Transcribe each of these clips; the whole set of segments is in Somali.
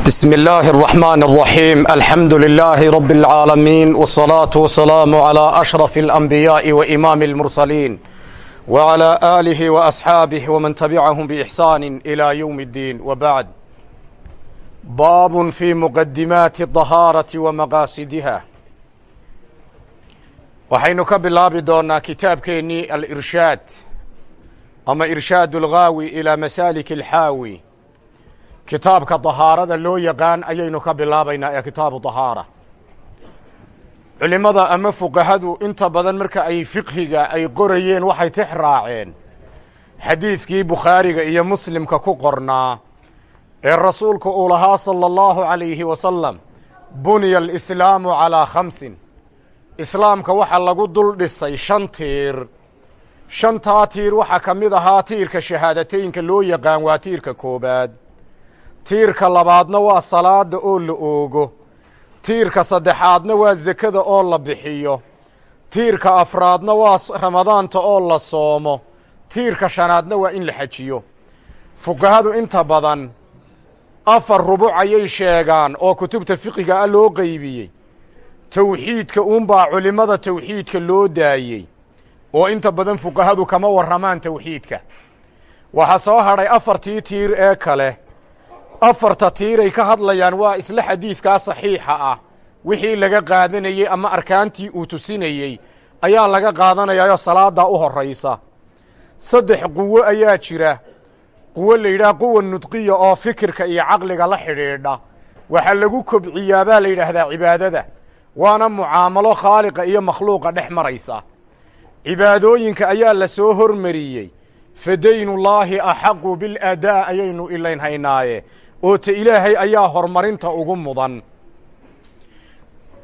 بسم الله الرحمن الرحيم الحمد لله رب العالمين والصلاة والسلام على أشرف الأنبياء وإمام المرسلين وعلى آله وأصحابه ومن تبعهم بإحسان إلى يوم الدين وبعد باب في مقدمات الطهارة ومقاصدها waxaynu ka bilaabi doonaa kitaabkeennii alirshaad ama irshaad ulghaawi ilaa masaalik alxaawi kitaabka dahaarada loo yaqaan ayaynu ka bilaabaynaa ee kitaabu dahaara. Culimmada ama fuqahadu inta badan marka ay fiqhiga ay qorayeen waxay tix raaceen. Xadiiskii bukhaariga iyo muslimka ku qornaa ee rasuulku uu lahaa sala allahu calayhi wasalam buniya alislaamu calaa khamsin. Islaamka waxaa lagu dul dhisay shan tiir. Shantaa tiir waxaa ka mid ahaa tiirka shahaadateynka loo yaqaan waa tiirka koobaad tiirka labaadna waa salaada oo la oogo. Tiirka saddexaadna waa sekada oo la bixiyo. Tiirka afraadna waa ramadaanta oo la soomo. Tiirka shanaadna waa in la xajiyo. Fuqahadu inta badan afar rubuc ayay sheegaan oo kutubta fiqiga ah loo qeybiyey tawxiidka uunbaa culimmada tawxiidka loo daayey oo inta badan fuqahadu kama warramaan tawxiidka. Waxaa soo hadhay afartii tiir ee kale afarta tiiray ka hadlayaan waa isla xadiidkaa saxiixa ah. Wixii laga qaadanayey ama arkaantii uu tusinayey ayaa laga qaadanayaayoo salaaddaa u horraysa. Saddex quwo ayaa jira. Quwo la yidhaha quwa nudqiya oo fikirka iyo caqliga la xidhiidha. Waxaa lagu kobciyaa baa la yidhaahdaa cibaadada. Waana mucaamalo khaaliqa iyo makhluuqa dhex maraysa. Cibaadooyinka ayaa la soo hormariyey fa daynullaahi axaqu biladaa ayaynu ilayn haynaaye. Oo ta ilaahay ayaa horumarinta ugu mudan.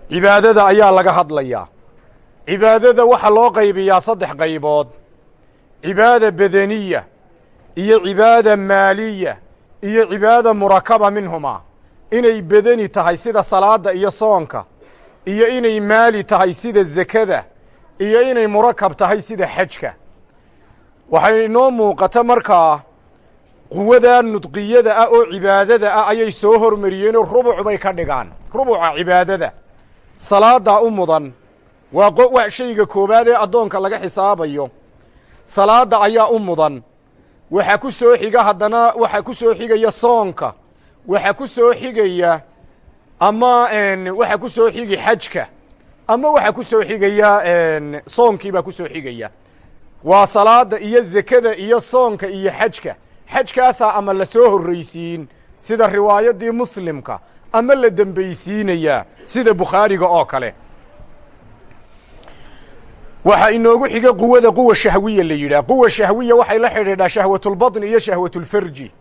Cibaadada ayaa laga hadlayaa. Cibaadada waxaa loo qaybiyaa saddex qaybood. Cibaada bedeniya iyo cibaada maaliya iyo cibaada murakaba minhumaa inay bedeni tahay sida salaadda iyo soonka iyo inay maali tahay sida zekada iyo inay murakab tahay sida xajka waxay inoo muuqata markaa quwadaa nudqiyada ah oo cibaadada ah ayay soo hormariyeenoo rubuc bay ka dhigaan. Rubuca cibaadada. Salaaddaa u mudan. Waa waa shayga koowaad ee addoonka laga xisaabayo. Salaadda ayaa u mudan. Waxaa ku soo xiga haddana waxaa ku soo xigaya soonka. Waxaa ku soo xigaya ama waxaa ku soo xigi xajka. Ama waxaa ku soo xigaya soonkii baa ku soo xigaya waa salaada iyo zekada iyo soonka iyo xajka. Xajkaasaa ama la soo horraysiin sida riwaayaddii muslimka ama la dembaysiinayaa sida bukhaariga oo kale. Waxaa inoogu xiga quwada quwa shahwiya la yidhaah. Quwa shahwiya waxay la xidhiidhaa shahwatulbaطni iyo shahwatulfarji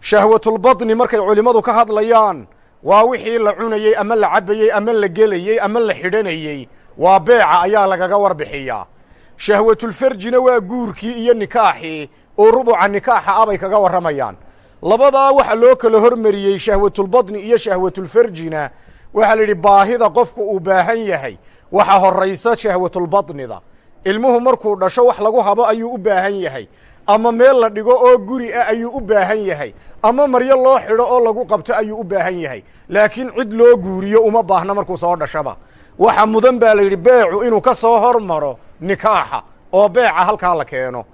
shahwatulbaطni markay culimmadu ka hadlayaan waa wixii la cunayey ama la cabayey ama la gelayey ama la xidhanayey waa beeca ayaa lagaga warbixiyaa shahwatulfarjina waa guurkii iyo nikaaxii oo rubuca nikaaxa ah bay kaga warramayaan. Labadaa waxaa loo kala hormariyey shahwatulbaطni iyo shahwatulfarjina waxaa la yidhi baahida qofku uu baahan yahay waxaa horraysa shahwatulbaطnida ilmuhu markuu dhasho wax lagu habo ayuu u baahan yahay. Ama meel la dhigo oo guri ah ayuu u baahan yahay. Ama maryo loo xidho oo lagu qabto ayuu u baahan yahay. Laakiin cid loo guuriyo uma baahna markuu soo dhashaba. Waxa mudan baa la yidhi beecu inuu ka soo hormaro nikaaxa oo beeca halkaa la keeno.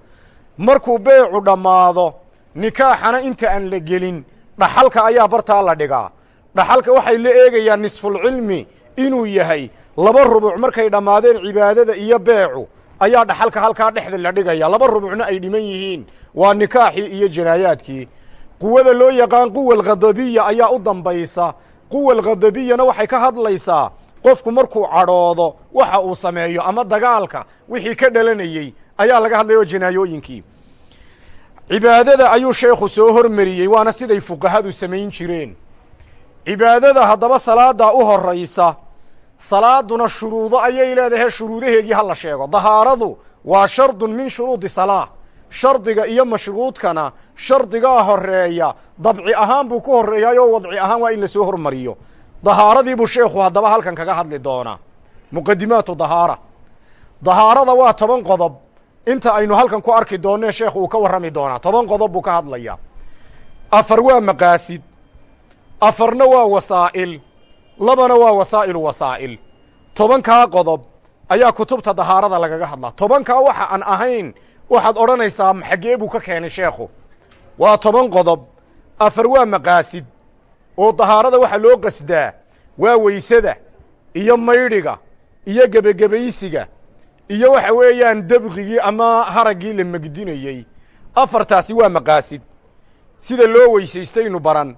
Markuu beecu dhammaado nikaaxana inta aan la gelin dhaxalka ayaa bartaa la dhigaa. Dhaxalka waxay la eegayaan nisfulcilmi inuu yahay. Laba rubuc markay dhammaadeen cibaadada iyo beecu ayaa dhaxalka halkaa dhexda la dhigaya laba rubucna ay dhiman yihiin. Waa nikaaxii iyo janaayaadkii quwada loo yaqaan quwa alkhadabiya ayaa u dambaysa. Quwa alkhadabiyana waxay ka hadlaysaa qofku markuu cadhoodo waxa uu sameeyo ama dagaalka wixii ka dhalanayey ayaa laga hadlaya oo janaayooyinkii cibaadada ayuu sheekhu soo hormariyey waana siday fuqahadu samayn jireen. Cibaadada haddaba salaaddaa u horraysa salaaduna shuruudo ayay leedahay shuruudaheegii ha la sheego. Dahaaradu waa shardun min shuruudi salaa shardiga iyo mashruudkana shardigaa horreeya dabci ahaan buu ku horreeyaayoo wadci ahaan waa in la soo hormariyo dahaaradii buu sheekhu haddaba halkan kaga hadli doonaa. Muqadimaatu dahaara. Dahaarada waa toban qodob. Inta aynu halkan ku arki doonnee sheekhu uu ka warrami doonaa. Toban qodob buu ka hadlayaa. Afar waa maqaasid. Afarna waa wasaa'il. Labana waa wasaa'ilu wasaa'il. Tobankaa qodob ayaa kutubta dahaarada lagaga hadlaa. Tobankaa waxa aan ahayn waxaad odhanaysaa xaggee buu ka keenay sheekhu waa toban qodob. Afar waa maqaasid oo dahaarada waxa loo qasdaa waa weysada iyo maydhiga iyo gebagebaysiga iyo waxa weeyaan debqigii ama haraggii la megdinayey afartaasi waa maqaasid. Sida loo weysaystaynu baran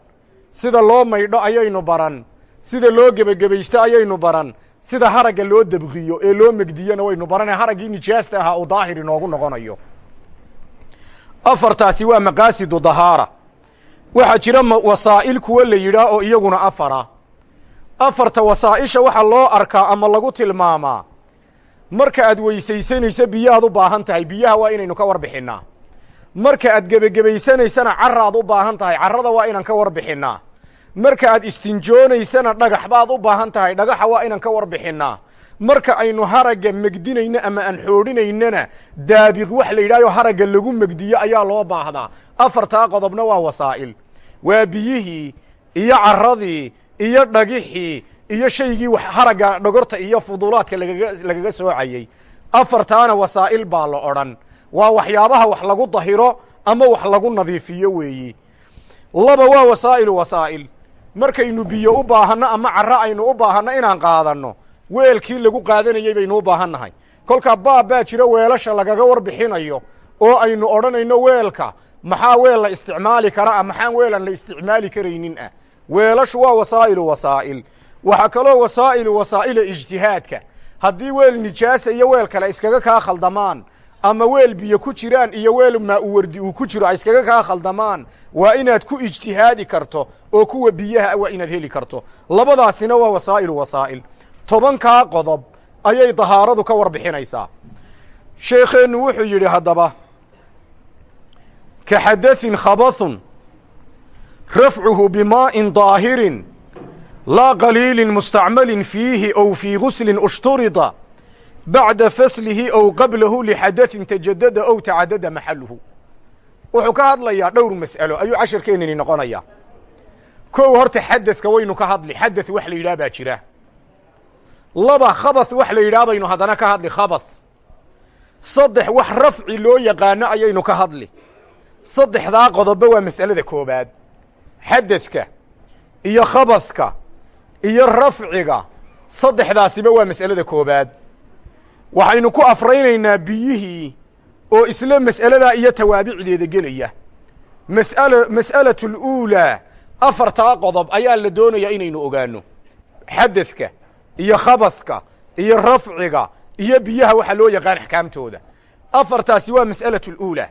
sida loo maydho ayaynu baran sida loo gebagebaysto ayaynu baran sida haragga loo debqiyo ee loo megdiyona waynu baranee haraggii nijaasta ahaa uu daahir inoogu noqonayo. Afartaasi waa maqaasidu dahaara waxaa jira wasaa'il kuwa la yidhaah oo iyaguna afara. Afarta wasaa'isha waxaa loo arkaa ama lagu tilmaamaa. Marka aad weysaysanayso biyahaad u baahan tahay. Biyaha waa inaynu ka warbixinnaa. Marka aad gebagebaysanaysana carraad u baahan tahay. Carrada waa inaan ka warbixinnaa. Marka aad istinjoonaysana dhagax baad u baahan tahay. Dhagaxa waa inaan ka warbixinnaa. Marka aynu haragga megdinayno ama aan xoodhinaynana daabiq wax la yidhahyo haragga lagu megdiyo ayaa loo baahdaa. Afartaa qodobna waa wasaa'il waa biyihii iyo carradii iyo dhagixii iyo shaygii haragga dhogorta iyo fuduulaadka lagaga soocayey afartaana wasaa'il baa la odhan. Waa waxyaabaha wax lagu dahiro ama wax lagu nadiifiyo weeyi. Laba waa wasaa'ilu wasaa'il. Markaynu biyo u baahanno ama carro aynu u baahanno inaan qaadanno weelkii lagu qaadanayey baynu u baahan nahay kolkaa baab baa jira weelasha lagaga warbixinayo oo aynu odhanayno weelka maxaa weel la isticmaali kara ah maxaan weelan la isticmaali karaynin ah. Weelashu waa wasaa'ilu wasaa'il. Waxaa kaloo wasaa'ilu wasaa'ila ijtihaadka. Haddii weel nijaasa iyo weel kale iskaga kaa khaldamaan ama weel biyo ku jiraan iyo weel maa u wardi uu ku jiro ay iskaga kaa khaldamaan waa inaad ku ijtihaadi karto oo kuwa biyaha waa inaad heli karto. Labadaasina waa wasaa'ilu wasaa'il. Tobankaa qodob ayay dahaaradu ka warbixinaysaa. Sheekheennu wuxuu yidhi haddaba ka xadasin khabasun rafcuhu bimaa'in daahirin laa qaliilin mustacmalin fiihi ow fii guslin ushturida bacda faslihi ow qablahu lixadasin tajadada ow tacadada maxaluhu wuxuu ka hadlayaa dhowr mas'alo ayuu casharkeenini noqonayaa kow horta xadaska waynu ka hadli xadas wax la yidhaah baa jira laba khabas wax la yidhaah baynu haddana ka hadli khabas saddex wax rafci loo yaqaano ayaynu ka hadli saddexdaa qodobba waa mas'alada koobaad xadadka iyo khabathka iyo rafciga saddexdaasiba waa mas'alada koobaad waxaynu ku afraynaynaa biyihii oo isla mas'aladaa iyo tawaabicdeeda gelaya. Mas'ala mas'alatu aluulaa afartaa qodob ayaa la doonayaa inaynu ogaanno. Xadadka iyo khabathka iyo rafciga iyo biyaha waxaa loo yaqaan axkaamtooda. Afartaasi waa mas'alatu aluulaa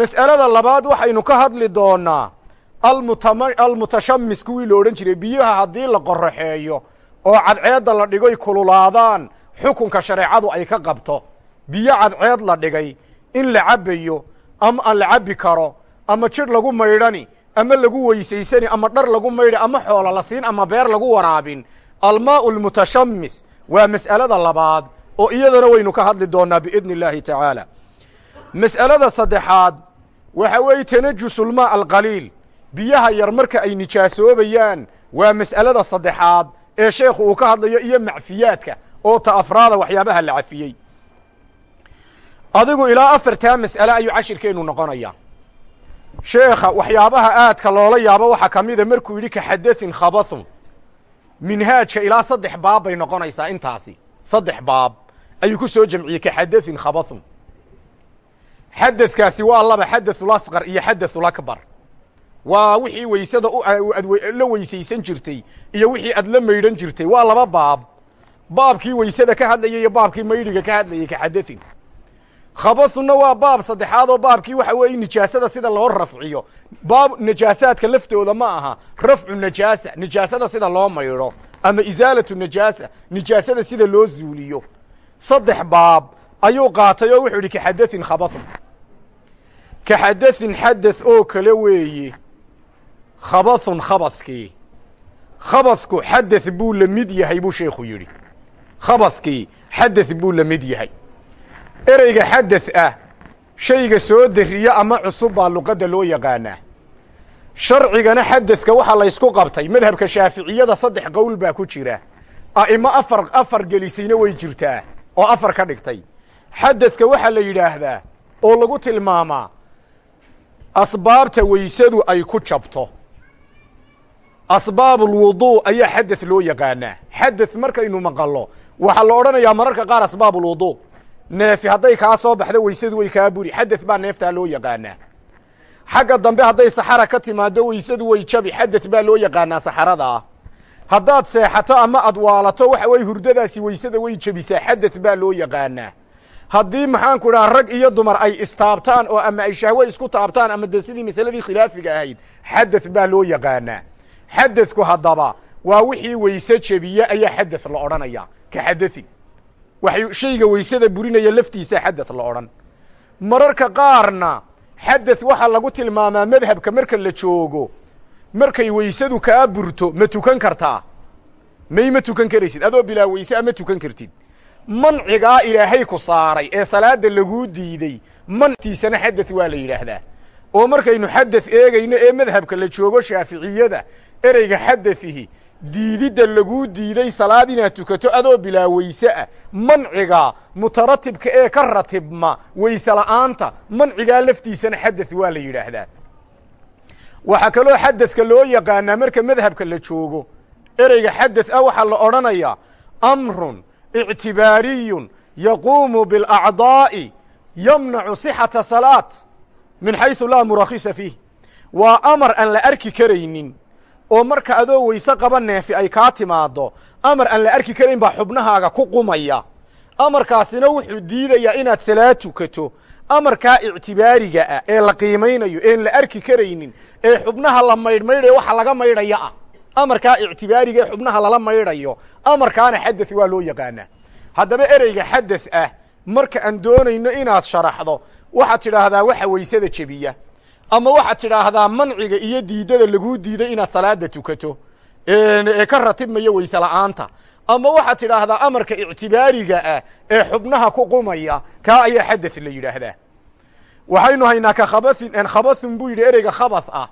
mas'alada labaad waxaynu ka hadli doonaa almutashamis kuwii la odhan jiray biyaha haddii la qoraxeeyo oo cadceedda la dhigoy kululaadaan xukunka shareecadu ay ka qabto. Biyo cadceed la dhigay in la cabbayo ama aan la cabbi karo ama jidh lagu maydhani ama lagu weysaysani ama dhar lagu maydhi ama xoolo la siin ama beer lagu waraabin. Almaa'u almutashamis waa mas'alada labaad oo iyadana waynu ka hadli doonaa biidni illaahi tacaala mas'alada saddexaad waxa weeye tanajusulmaa alqaliil biyaha yar marka ay nijaasoobayaan waa mas'alada saddexaad ee sheekhu uu ka hadlayo iyo macfiyaadka oo ta afraada waxyaabaha la cafiyey. Adigu ilaa afartaa mas'ale ayuu cashirkeennu noqonayaa sheekha waxyaabaha aadka loola yaabo waxaa ka mida markuu yidhi ka xadaثin khabathun minhaajka ilaa saddex baab bay noqonaysaa intaasi. Saddex baab ayuu ku soo jamciyey ka xadaثin khabathun xadakaasi waa laba xadaثulasqar iyo xadaثulakbar waa wixii weysada la weysaysan jirtay iyo wixii aad la maydhan jirtay. Waa laba baab. Baabkii weysada ka hadlayay iyo baabkii maydhiga ka hadlayay ka xadain khabasunna waa baab saddexaad oo baabkii waxa weeye nijaasada sida loo rafciyo. Baab najaasaadka laftooda ma aha. Rafcu najaasa nijaasada sida loo maydho ama isaalatu najaasa nijaasada sida loo zuuliyo. Saddex baab ayuu qaatay oo wuxuu idhi ka xadain khabaun ka xadasin xadas oo kale weeye khabasun khabaskii khabasku xadas buu la mid yahay buu sheekhu yidhi. Khabaskii xadas buu la mid yahay. Ereyga xadas ah shayga soo dariya ama cusub baa luqadda loo yaqaanaa. Sharcigana xadaska waxaa laysku qabtay madhabka shaaficiyada saddex qowl baa ku jira. A'imo afar afar gelisayna way jirtaa oo afar ka dhigtay. Xadaska waxaa la yidhaahdaa oo lagu tilmaamaa asbaabta weysadu ay ku jabto. Asbaabulwuduu ayaa xadad loo yaqaanaa. Xadad markaynu maqallo waxaa la odhanayaa mararka qaar asbaabulwuduu neefi hadday kaa soo baxdo weysadu way kaa buri. Xadad baa neeftaa loo yaqaanaa. Xagga dambe hadday saxara ka timaado weysadu way jabi. Xadad baa loo yaqaanaa saxaradaa haddaad seexato ama ad waalato waxa weye hurdadaasi weysada way jebisaa xadad baa loo yaqaanaa haddii maxaanku idhaha rag iyo dumar ay istaabtaan oo ama ay shahwe isku taabtaan ama de sidii masaladii khilaafiga ahayd xadad baa loo yaqaanaa. Xadadku haddaba waa wixii weyse jebiye ayaa xadad la odhanaya ka xadain waxay shayga weysada burinaya laftiisa xadad la odhan. Mararka qaarna xadad waxaa lagu tilmaamaa madhabka marka la joogo markay weysadu kaa burto ma tukan kartaa. May ma tukan karaysid? Adoo bilaa weyse a ma tukan kartid mancigaa ilaahay ku saaray ee salaada laguu diiday mantiisana xadad waa la yidhaahdaa. Oo markaynu xadad eegayno ee madhabka la joogo shaaficiyada ereyga xadadihi diididda laguu diiday salaad inaad tukato adoo bilaa weyse ah manciga mutaratibka ee ka ratibma weyse la'aanta mancigaa laftiisana xadad waa la yidhaahdaa. Waxaa kaloo xadadka loo yaqaanaa marka madhabka la joogo ereyga xadad ah waxaa la odhanayaa amrun ictibaariyun yaquumu bialacdaa'i yamnacu sixata salaat min xaysu laa murakhisa fiih waa amar aan la arki karaynin oo marka adoo weyse qaba neefi ay kaa timaaddo amar aan la arki karayn baa xubnahaaga ku qumaya amarkaasina wuxuu diidayaa inaad salaad tukato amarkaa ictibaariga ah ee la qiimaynayo een la arki karaynin ee xubnaha la maydhmaydhayo waxa laga maydhaya ah amarkaa ictibaariga ee xubnaha lala maydhayo amarkaana xadad waa loo yaqaanaa. Haddaba ereyga xadad ah marka aan doonayno inaad sharaxdo waxaad tidhaahdaa waxa weysada jebiya. Ama waxaad tidhaahdaa manciga iyo diidada laguu diiday inaad salaada tukato. Ee ka ratibmaya weyse la'aanta. Ama waxaad tidhaahdaa amarka ictibaariga ah ee xubnaha ku qumaya kaa ayaa xadad la yidhaahdaa. Waxaynu haynaa ka khabain khabathun buu yidhi ereyga khabath ah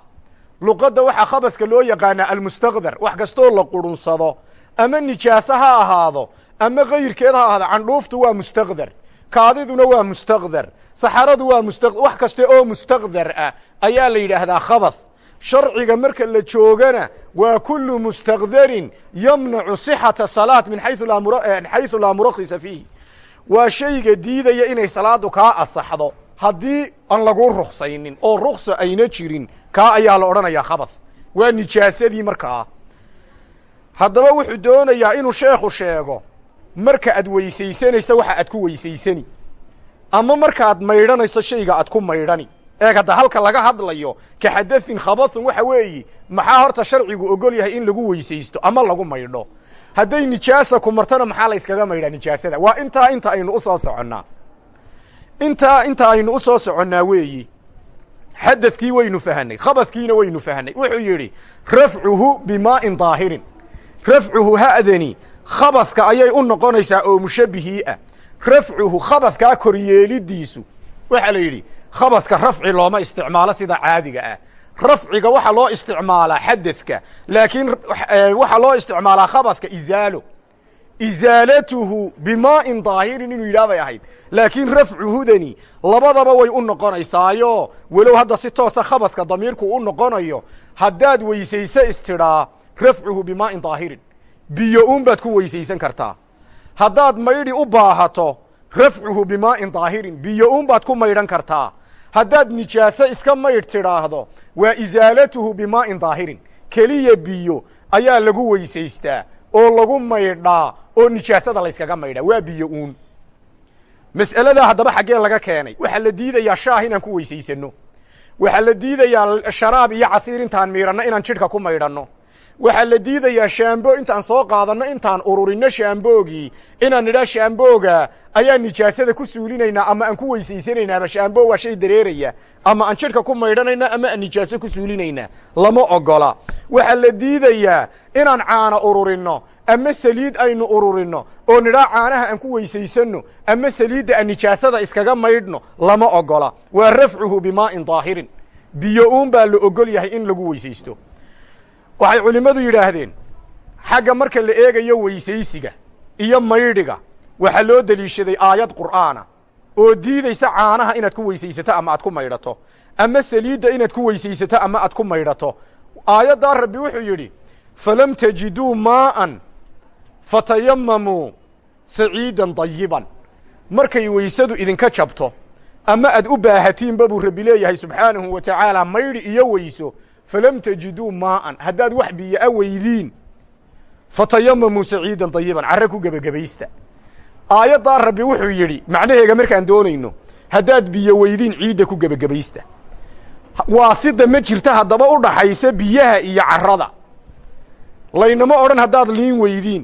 luqadda waxaa khabathka loo yaqaanaa almustaqdar wax kastoo la qurunsado ama nijaaso ha ahaado ama kayrkeed ha ahaado candhuuftu waa mustaqdar kaadiduna waa mustaqdar saxaradu waa musta wax kasta oo mustaqdar ah ayaa la yidhaahdaa khabath sharciga marka la joogana waa kulu mustaqdarin yamnacu sixata salaat min xayu laa laa murakhisa fiihi. Waa shayga diidaya inay salaadu kaa asaxdo haddii aan laguu ruksaynin oo ruksa ayna jirin kaa ayaa la odhanayaa khabath. Waa nijaasadii markaa haddaba wuxuu doonayaa inuu sheekhu sheego marka aad weysaysanayso waxa aad ku weysaysani. Ama markaad maydhanayso shayga aad ku maydhani. Eeg hadda halka laga hadlayo ka xadahin khabathun waxa weeyi maxaa horta sharcigu ogol yahay in lagu weysaysto ama lagu maydho? Hadday nijaasa ku martona maxaa la yskaga maydhaa nijaasada? Waa intaa inta aynu u soo soconnaa intaa inta aynu u soo soconnaa weeyi. Xadadkii waynu fahanay khabadkiina waynu fahanay. Wuxuu yidhi rafcuhu bimaa'in daahirin. Rafcuhu ha'dani khabadka ayay u noqonaysaa oo mushabbihii ah. Rafcuhu khabadkaa koryeelidiisu. Waxaa la yidhi khabadka rafci looma isticmaalo sida caadiga ah. Rafciga waxaa loo isticmaalaa xadadka laakiin waxaa loo isticmaalaa khabadka izaalo izaalatuhu bimaa'in daahirin inuu yidhaah bay ahayd. Laakiin rafcuhudani labadaba way u noqonaysaayo. Walow hadda si toosa khabadka damiirku u noqonayo haddaad weysayso istidhaa rafcuhu bimaa'in daahirin biyo uun baad ku weysaysan kartaa. Haddaad maydhi u baahato rafcuhu bimaa'in daahirin biyo uun baad ku maydhan kartaa. Haddaad nijaaso iska maydh tidhaahdo waa isaalatuhu bimaa'in daahirin keliya biyo ayaa lagu weysaystaa oo lagu maydhaa oo nijaasada layskaga maydhaa waa biyo uun. Mas'aladaa haddaba xaggee laga keenay. Waxaa la diidayaa shaah inaan ku weysaysanno. Waxaa la diidayaa sharaab iyo casiir intaan miidhanno inaan jidhka ku maydhanno waxaa la diidayaa shaambo intaan soo qaadanno intaan ururinno shaamboogii inaan nidhaa shaambooga ayaa nijaasada ku suulinaynaa ama aan ku weysaysanaynaaba shaambo waa shay dareeraya. Ama aan jidhka ku maydhanaynaa ama aan nijaaso ku suulinaynaa. Lama ogola. Waxaa la diidayaa inaan caana ururinno ama saliid aynu ururinno oo nidhaa caanaha aan ku weysaysanno ama saliidda aan nijaasada iskaga maydhno lama ogola. Waa rafcuhu bimaa'in daahirin. Biyo uun baa la ogol yahay in lagu weysaysto waxay culimmadu yidhaahdeen xagga marka la eegayo weysaysiga iyo maydhiga waxaa loo deliishaday aayad qur'aana oo diidaysa caanaha inaad ku weysaysato ama aad ku maydhato ama saliidda inaad ku weysaysato ama aad ku maydhato. Aayaddaa rabbi wuxuu yidhi falam tajiduu maa'an fatayamamuu saciidan dayiban markay weysadu idinka jabto ama aad u baahatiinba buu rabbi leeyahay subxaanahu wa tacaala maydhi iyo weyso falam tajiduu maa'an haddaad wax biyo a weydiin fatayamamuu saciidan dayiban carre ku gebagabaysta aayaddaa rabbi wuxuu yidhi macnaheega markaan doonayno haddaad biyo weydiin ciidda ku gebagabaysta waasida ma jirta haddaba u dhaxaysa biyaha iyo carrada laynama odhan haddaad liin weydiin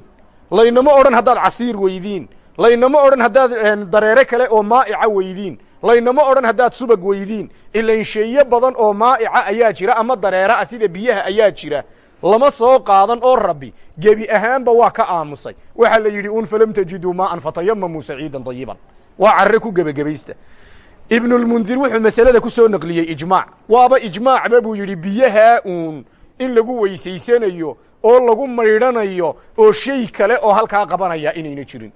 laynama odhan haddaad casiir weydiin laynama odhan haddaad dareere kale oo maa'ica weydiin laynama odhan haddaad subag weydiin. Ilansheeye badan oo maa'ica ayaa jira ama dareere ah sida biyaha ayaa jira. Lama soo qaadan oo rabbi gebi ahaanba waa ka aamusay. Waxaa la yidhi un falam tajiduu maa'an fatayamamuu saciidan dayiban waa carre ku gebagabaysta ibnulmundir wuxuu masalada ku soo naqliyey ijmaac. Waaba ijmaacba buu yidhi biyahaa uun in lagu weysaysanayo oo lagu maydhanayo oo shay kale oo halkaa qabanaya inayna jirin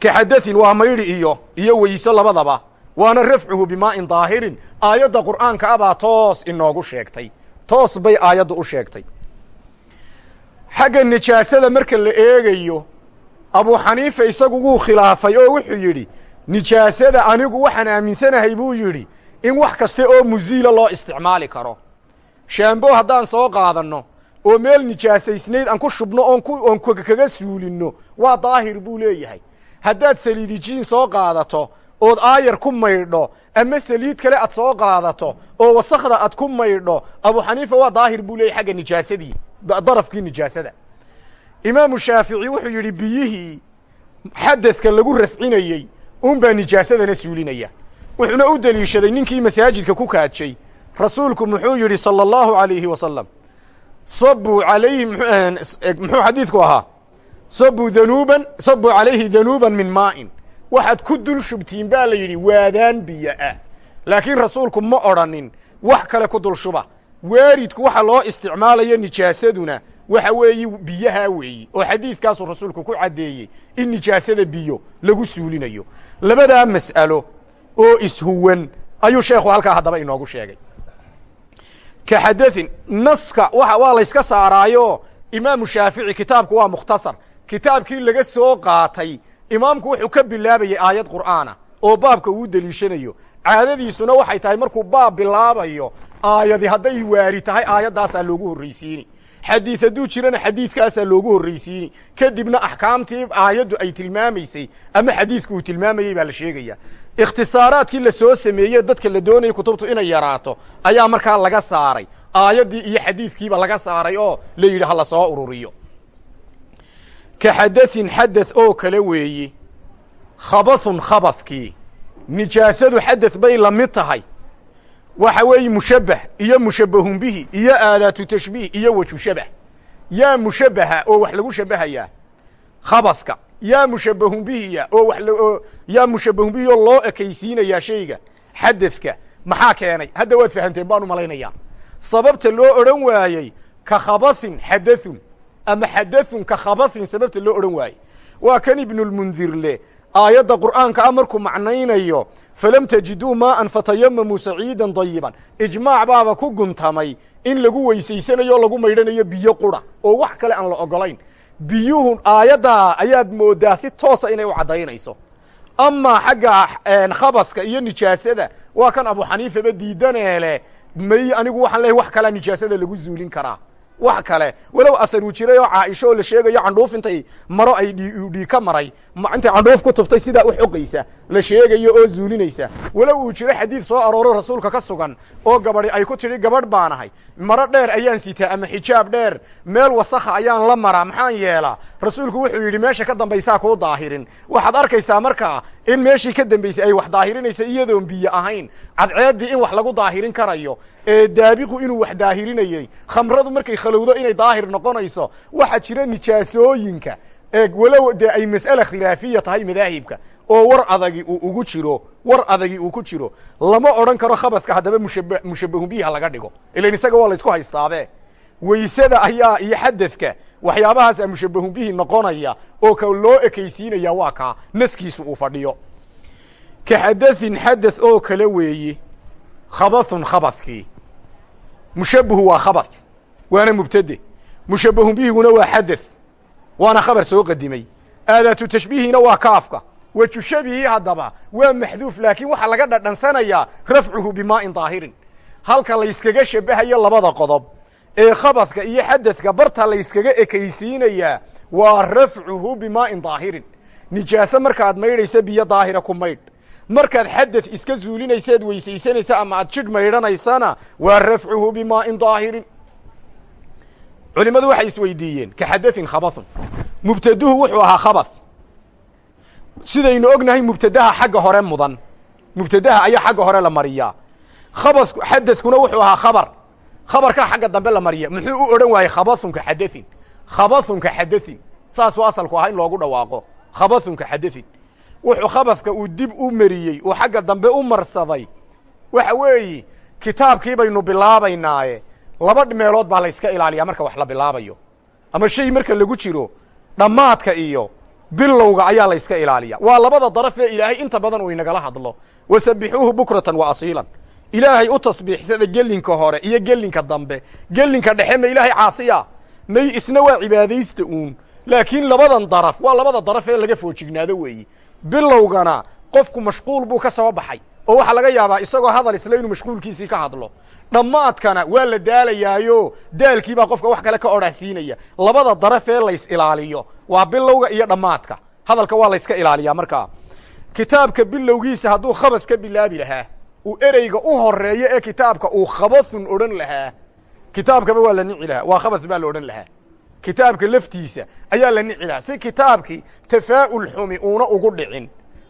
ka xadaثin waa maydhi iyo iyo weyso labadaba. Waana rafcuhu bimaa'in daahirin. Aayadda qur'aanka ah baa toos inoogu sheegtay. Toos bay aayaddu u sheegtay. Xagga nijaasada marka la eegayo abuu xaniifa isagu wuu khilaafay oo wuxuu yidhi nijaasada anigu waxaan aaminsanahay buu yidhi in wax kasta oo musiila loo isticmaali karo. Shaambo haddaan soo qaadanno oo meel nijaasaysnayd aan ku shubno oon kaga suulinno waa daahir buu leeyahay haddaad saliidijiin soo qaadato ood aayar ku maydho ama saliid kale aad soo qaadato oo wasakhda aad ku maydho abu xaniifa waa daahir buu leeyahy xagga nijaasadii darafkii nijaasada. Imaamu shaafici wuxuu yidhi biyihii xadadka lagu rafcinayey unbaa nijaasadana suulinaya. Wuxuuna u deliishaday ninkii masaajidka ku kaajay rasuulku muxuu yidhi sala allahu alayhi wasalam sabuu alayhi muxuu xadiidku ahaa sabuu danuuban sabuu calayhi danuuban min maa'in. Waxaad ku dul shubtiin baa la yidhi waadaan biyo ah. Laakiin rasuulku ma odrhanin wax kale ku dul shuba. Waaridku waxa loo isticmaalayo nijaasaduna waxa weeye biyahaa weeyi oo xadiidkaasuu rasuulku ku caddeeyey in nijaasada biyo lagu suulinayo. Labadaa mas'alo oo ishuwan ayuu sheekhu halkaa haddaba inoogu sheegay. Ka xadain naska waa layska saaraayo imaamu shaafici kitaabku waa mukhtasar kitaabkii laga soo qaatay imaamku wuxuu ka bilaabayay aayad qur'aana oo baabka uu deliishanayo. Caadadiisuna waxay tahay markuu baab bilaabayo aayadi hadday waari tahay aayaddaasaa loogu horraysiini. Xadiid hadduu jirana xadiidkaasaa loogu horraysiini. Kadibna axkaamtii aayaddu ay tilmaamaysay ama xadiidku uu tilmaamayey baa la sheegaya. Ikhtisaaraadkii la soo sameeye dadka la doonayay kutubtu inay yaraato ayaa markaa laga saaray. Aayaddii iyo xadiidkiiba laga saaray oo la yidhi ha la soo ururiyo ka xadain xadad oo kale weeye khabathun khabadkii nijaasadu xadad bay la mid tahay. Waxa weeye mushabbah iyo mushabbahun bihi iyo aadaatu tashbiih iyo waju shabah yaa mushabbaha oo wax lagu shabbahayaa. Khabadka yaa mushabbahun bihiya oo wa yaa mushabbahun bihi oo loo ekaysiinayaa shayga. Xadadka maxaa keenay? Hadda waad fahamteen baan u malaynayaa. Sababta loo odhan waayey ka khabathin xadathun ama xadathun ka khabathin sababta loo odhan waayey. Waa kan ibnulmundir le aayadda qur'aanka a markuu macnaynayo falam tajiduu maa'an fatayamamuu saciidan dayiban ijmaac baaba ku guntamay in lagu weysaysanayo o lagu maydhanayo biyo qura oo wax kale aan la ogolayn. Biyuhu aayaddaa ayaad moodaa si toosa inay u caddaynayso. Amaa xagga khabadka iyo nijaasada waa kan abu xaniifaba diidaneele may anigu waxaan leeyahy wax kalea nijaasada lagu zuulin karaa wax kale walow aharuu jiray oo caaisho la sheegayo candhuuf intay maro ay dhii ka maray intay candhuuf ku tuftay sidaa u xogaysa la sheegayo oo zuulinaysa. Walow uu jiro xadiid soo arooro rasuulka ka sugan oo gabadhi ay ku tidhi gabadh baanahay maro dheer ayaan sitaa ama xijaab dheer meel wasakha ayaan la maraa maxaan yeelaa? Rasuulku wuxuu yidhi meesha ka dambaysaa kuu daahirin. Waxaad arkaysaa markaa in meeshii ka dambaysay ay wax daahirinayso iyadoon biyo ahayn. Cadceeddii in wax lagu daahirin karayo ee daabiqu inuu wax daahirinayey khamradu markay khalowdo inay daahir noqonayso. Waxaa jira nijaasooyinka. Ee walow dee ay mas'ale khilaafiya tahay madaahibka. Oo war adagi uu ugu jiro war adagi uu ku jiro. Lama odhan karo khabadka haddaba mushab mushabahun bihi ha laga dhigo. Ilan isaga waa la ysku haystaabe. Weysada ayaa iyo xadadka waxyaabahaasa mushabahun bihi noqonaya oo ka loo ekaysiinaya waa kaa naskiisu uu fadhiyo. Ka xadathin xadath oo kale weeye khabathun khabadkii mushabahu waa khabath waana mubtade mushabahun bihiguna waa xadath waana khabar soo qadimay. Aadaatu tashbiihina waa kaafka. Weju shabihi haddaba waa maxduuf laakiin waxaa laga dhadhansanayaa rafcuhu bimaa'in daahirin. Halka layskaga shabahayo labada qodob ee khabadka iyo xadadka barta layskaga ekaysiinayaa waa rafcuhu bimaa'in daahirin. Nijaaso markaad maydhaysa biyo daahira ku maydh. Markaad xadad iska zuulinaysaad weysaysanaysa ama aad jidh maydhanaysana waa rafcuhu bimaa'in daahirin culimmadu waxay isweydiiyeen ka xadatin khabathun. Mubtaduhu wuxuu ahaa khabath. Sidaynu ognahay mubtadaha xagga hore mudan. Mubtadaha ayaa xagga hore la mariyaa. Khabathku xadadkuna wuxuu ahaa khabar. Khabarkaa xagga dambe la mariya muxuu u odhan waayey khabathunka xadatin khabathunka xadatin saasuu asalku ahaa loogu dhawaaqo. Khabathunka xadatin wuxuu khabadka uu dib u mariyey uu xagga dambe u marsaday. Waxa weeyi kitaabkii baynu bilaabaynaaye laba meelood baa la yska ilaaliyaa marka wax la bilaabayo. Ama shay marka lagu jiro dhammaadka iyo bilowga ayaa la yska ilaaliya waa labada daraf ee ilaahay inta badan uu inagala hadlo. Wasabbixuuhu bukratan wa asiilan. Ilaahay u tasbiixsada gelinka hore iyo gelinka dambe. Gelinka dhexe ma ilaahay caasiya? May isna waa cibaadaysta uun. Laakiin labadan daraf waa labada daraf ee laga foojignaado weeyi. Bilowgana qofku mashquul buu ka soo baxay oo waxaa laga yaabaa isagoo hadal isle inuu mashquulkiisii ka hadlo. Dhammaadkana waa la daalayaayo. Daalkii baa qofka wax kale ka odhahsiinaya labada daraf ee lays ilaaliyo. Waa bilowga iyo dhammaadka. Hadalka waa layska ilaaliyaa markaa. Kitaabka bilowgiisa hadduu khabad ka bilaabi lahaa uu ereyga u horeeyo ee kitaabka uu khabathun odhan lahaa kitaabkaba waa la nici lahaa. Waa khabath baa la odhan lahaa. Kitaabka laftiisa ayaa la nici lahaa. Si kitaabkii tafaa'ul xumi uuna ugu dhicin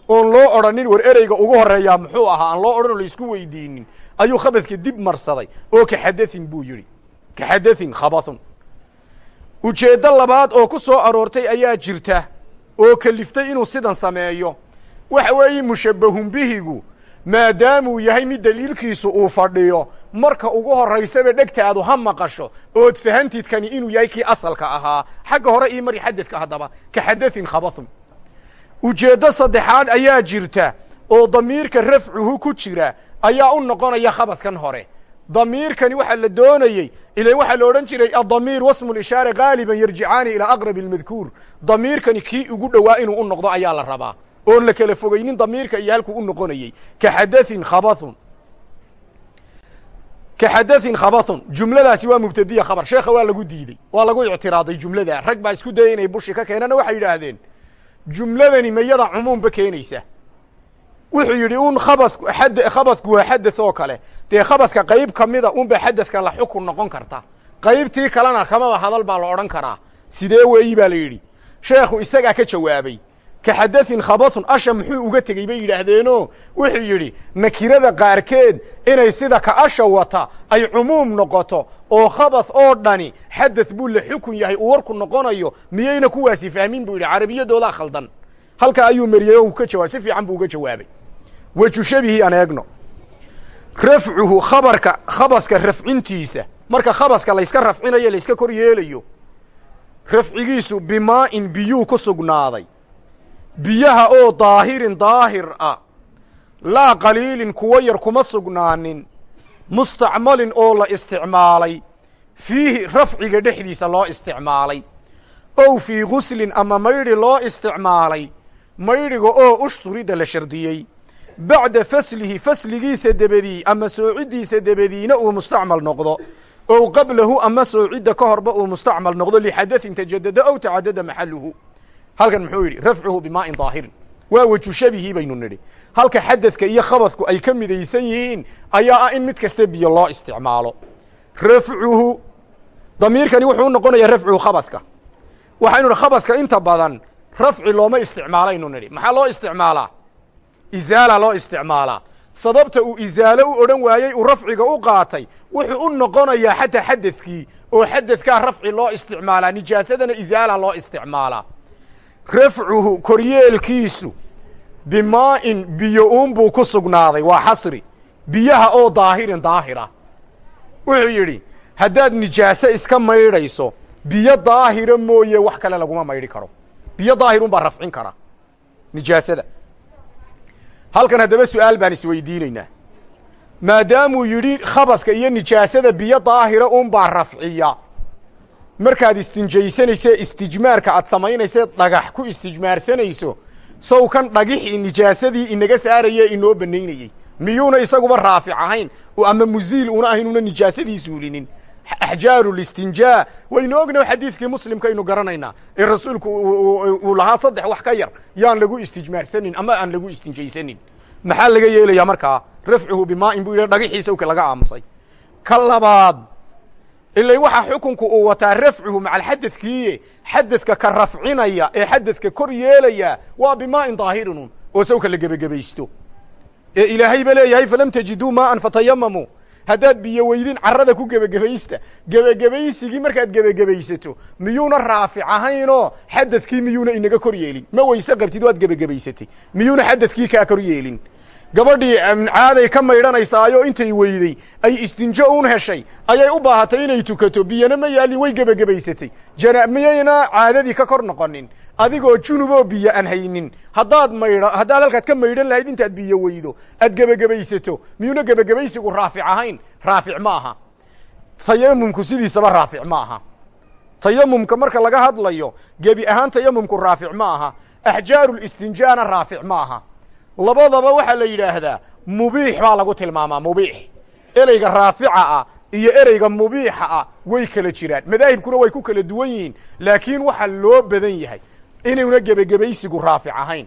oon loo odhanin war ereyga ugu horeeyaa muxuu ahaa aan loo odhan oo laysku weydiinin ayuu khabadka dib marsaday. Oo kaxadathin buu yidhi. Kaxadathin khabathun. Ujeeddo labaad oo ku soo aroortay ayaa jirta oo keliftay inuu sidan sameeyo. Waxa weeye mushabbahun bihigu maadaamuu yahay mid daliilkiisu uu fadhiyo marka ugu horraysaba dhegtaadu ha maqasho ood fahantidkani inuu yahay kii asalka ahaa. Xagga hore ii mari xadadka haddaba. Ka khabathun ujeeddo saddexaad ayaa jirta oo damiirka rafcuhu ku jira ayaa u noqonaya khabadkan hore. Damiirkani waxaa la doonayey ilan waxaa la odhan jiray adamiir wasmu lishaare gaaliban yarjicaani ilaa aqrabi almadkuur. Damiirkani kii ugu dhowaa inuu u noqdo ayaa la rabaa. Oon la kala fogeynin damiirka iyo halkuu u noqonayey ka xadathin khabathun. Ka xadathin khabathun. Jumladaasi waa mubtadiya khabar. Sheekha waa lagu diidey waa lagu ictiraaday jumlada rag baa isku dayay inay bushi ka keenana waxay yidhaahdeen jumladani mayada cumuumba keenaysa. Wuxuu yidhi un khabadku xad khabadku waa xadath oo kale. Dee khabadka qayb ka mida unba xadadka la xukun noqon karta. Qaybtii kalena kamaba hadal baa la odhan karaa. Sidee weeyi baa la yidhi. Sheekhu isagaa ka jawaabay ka xadathin khabathun asha muxuu uga tegey bay yidhaahdeeno wuxuu yidhi nakirada qaarkeed inay sida ka asha wata ay cumuum noqoto oo khabath oo dhani xadath buu la xukun yahay uu warku noqonayo miyayna kuwaasi fahmin? buu yidhi carabiyadoodaa khaldan. Halkaa ayuu mariyey oo ka jawaabay si fiican buu uga jawaabay. Weju shabihi aan eegno. Rafcuhu khabarka khabadka rafcintiisa marka khabadka layska rafcinayo layska kor yeelayo rafcigiisu bimaa'in biyuu ku sugnaaday biyaha oo daahirin daahir ah. Laa qaliilin kuwo yar kuma sugnaanin. Mustacmalin oo la isticmaalay. Fiihi rafciga dhexdiisa loo isticmaalay. Ow fii guslin ama maydhi loo isticmaalay. Maydhiga oo ushturida la shardiyey. Bacda faslihi fasligiisa debedii ama soocidiisa debediina uu mustacmal noqdo. Ow qablahu ama soocidda ka horba uu mustacmal noqdo. Lixadathin tajadada ow tacadada maxaluhu halkan muxuu yidhi rafcuhu bimaa'in daahirin. Waa weju shabihii baynu nidhi. Halka xadadka iyo khabadku ay ka midaysan yihiin ayaa ah in mid kasta biyo loo isticmaalo. Rafcuhu damiirkani wuxuu noqonayaa rafcuhu khabadka waxaynu nidhi khabadka inta badan rafci looma isticmaalaynu nidhi. Maxaa loo isticmaalaa? Izaala loo isticmaalaa. Sababta uu izaalo u odhan waayey uu rafciga u qaatay wuxuu u noqonayaa xataa xadadkii oo xadadkaa rafci loo isticmaalaa nijaasadana izaala loo isticmaalaa rafcuhu koryeelkiisu bimaa'in biyo uunbuu ku sugnaaday waa xasri. Biyaha oo daahirin daahira. Wuxuu yidhi haddaad nijaaso iska maydhayso biyo daahira mooye wax kale laguma maydhi karo. Biyo daahirun baa rafcin kara nijaasada. Halkan haddaba su'aal baan isweydiinaynaa maadaamuu yidhi khabadka iyo nijaasada biyo daahira un baa rafciya markaad istinjaysanayso istijmaarka aad samaynaysa dhagax ku istijmaarsanayso sow kan dhagixii nijaasadii inaga saaraya inoo banaynayey miyuuna isaguba raafic ahayn ama muziil una ahayn una nijaasadii suulinin axjaaru listinjaa waynu ognaho xadiidkii muslimkaynu garanaynaa. Ee rasuulku uu lahaa saddex wax ka yar yaan lagu istijmaarsanin ama aan lagu istinjaysanin. Maxaa laga yeelayaa markaa? Rafcuhu bimaa'in buu yidhi dhagaxiisa laga aamusay. Ka labaad ila waxaa xukunku uu wataa rafcuhu maca alxadadkiiye xadadka ka rafcinaya ee xadadka kor yeelaya waa bimaa'in daahirinun oo sawka la gebagebaysto ee ilaahay ba leeyahay falam tajiduu maa'an fatayamamuu haddaad biyo weydin carrada ku gebagebaysta gebagebaysigii markaad gebagebaysato miyuuna raafic ahaynoo xadadkii miyuuna inaga kor yeelin? Ma weyse qabtid waad gebagebaysatay miyuuna xadadkii kaa kor yeelin gabadhii caaday ka maydhanaysaayo intay weyday ay istinjo uun heshay ayay u baahatay inay tukato biyana ma yaalin way gebagebaysatay jana miyayna caadadii ka kor noqonin adigoo junuboo biyo aan haynin. Haddaad maydho haddaad halkaad ka maydhan lahayd intaad biyo weydo aad gebagebaysato miyuuna gebagebaysigu raafic ahayn? Raafic ma aha. Tayamumku sidiisaba raafic ma aha. Tayamumka marka laga hadlayo gebi ahaan tayamumku raafic ma aha. Axjaarulistinjaana raafic ma aha labadaba waxaa la yidhaahdaa mubiix baa lagu tilmaamaa mubiix. Ereyga raafica ah iyo ereyga mubiixa ah way kala jiraan. Madaahibkuna way ku kala duwan yihiin laakiin waxaa loo badan yahay inuuna gebagebaysigu raafic ahayn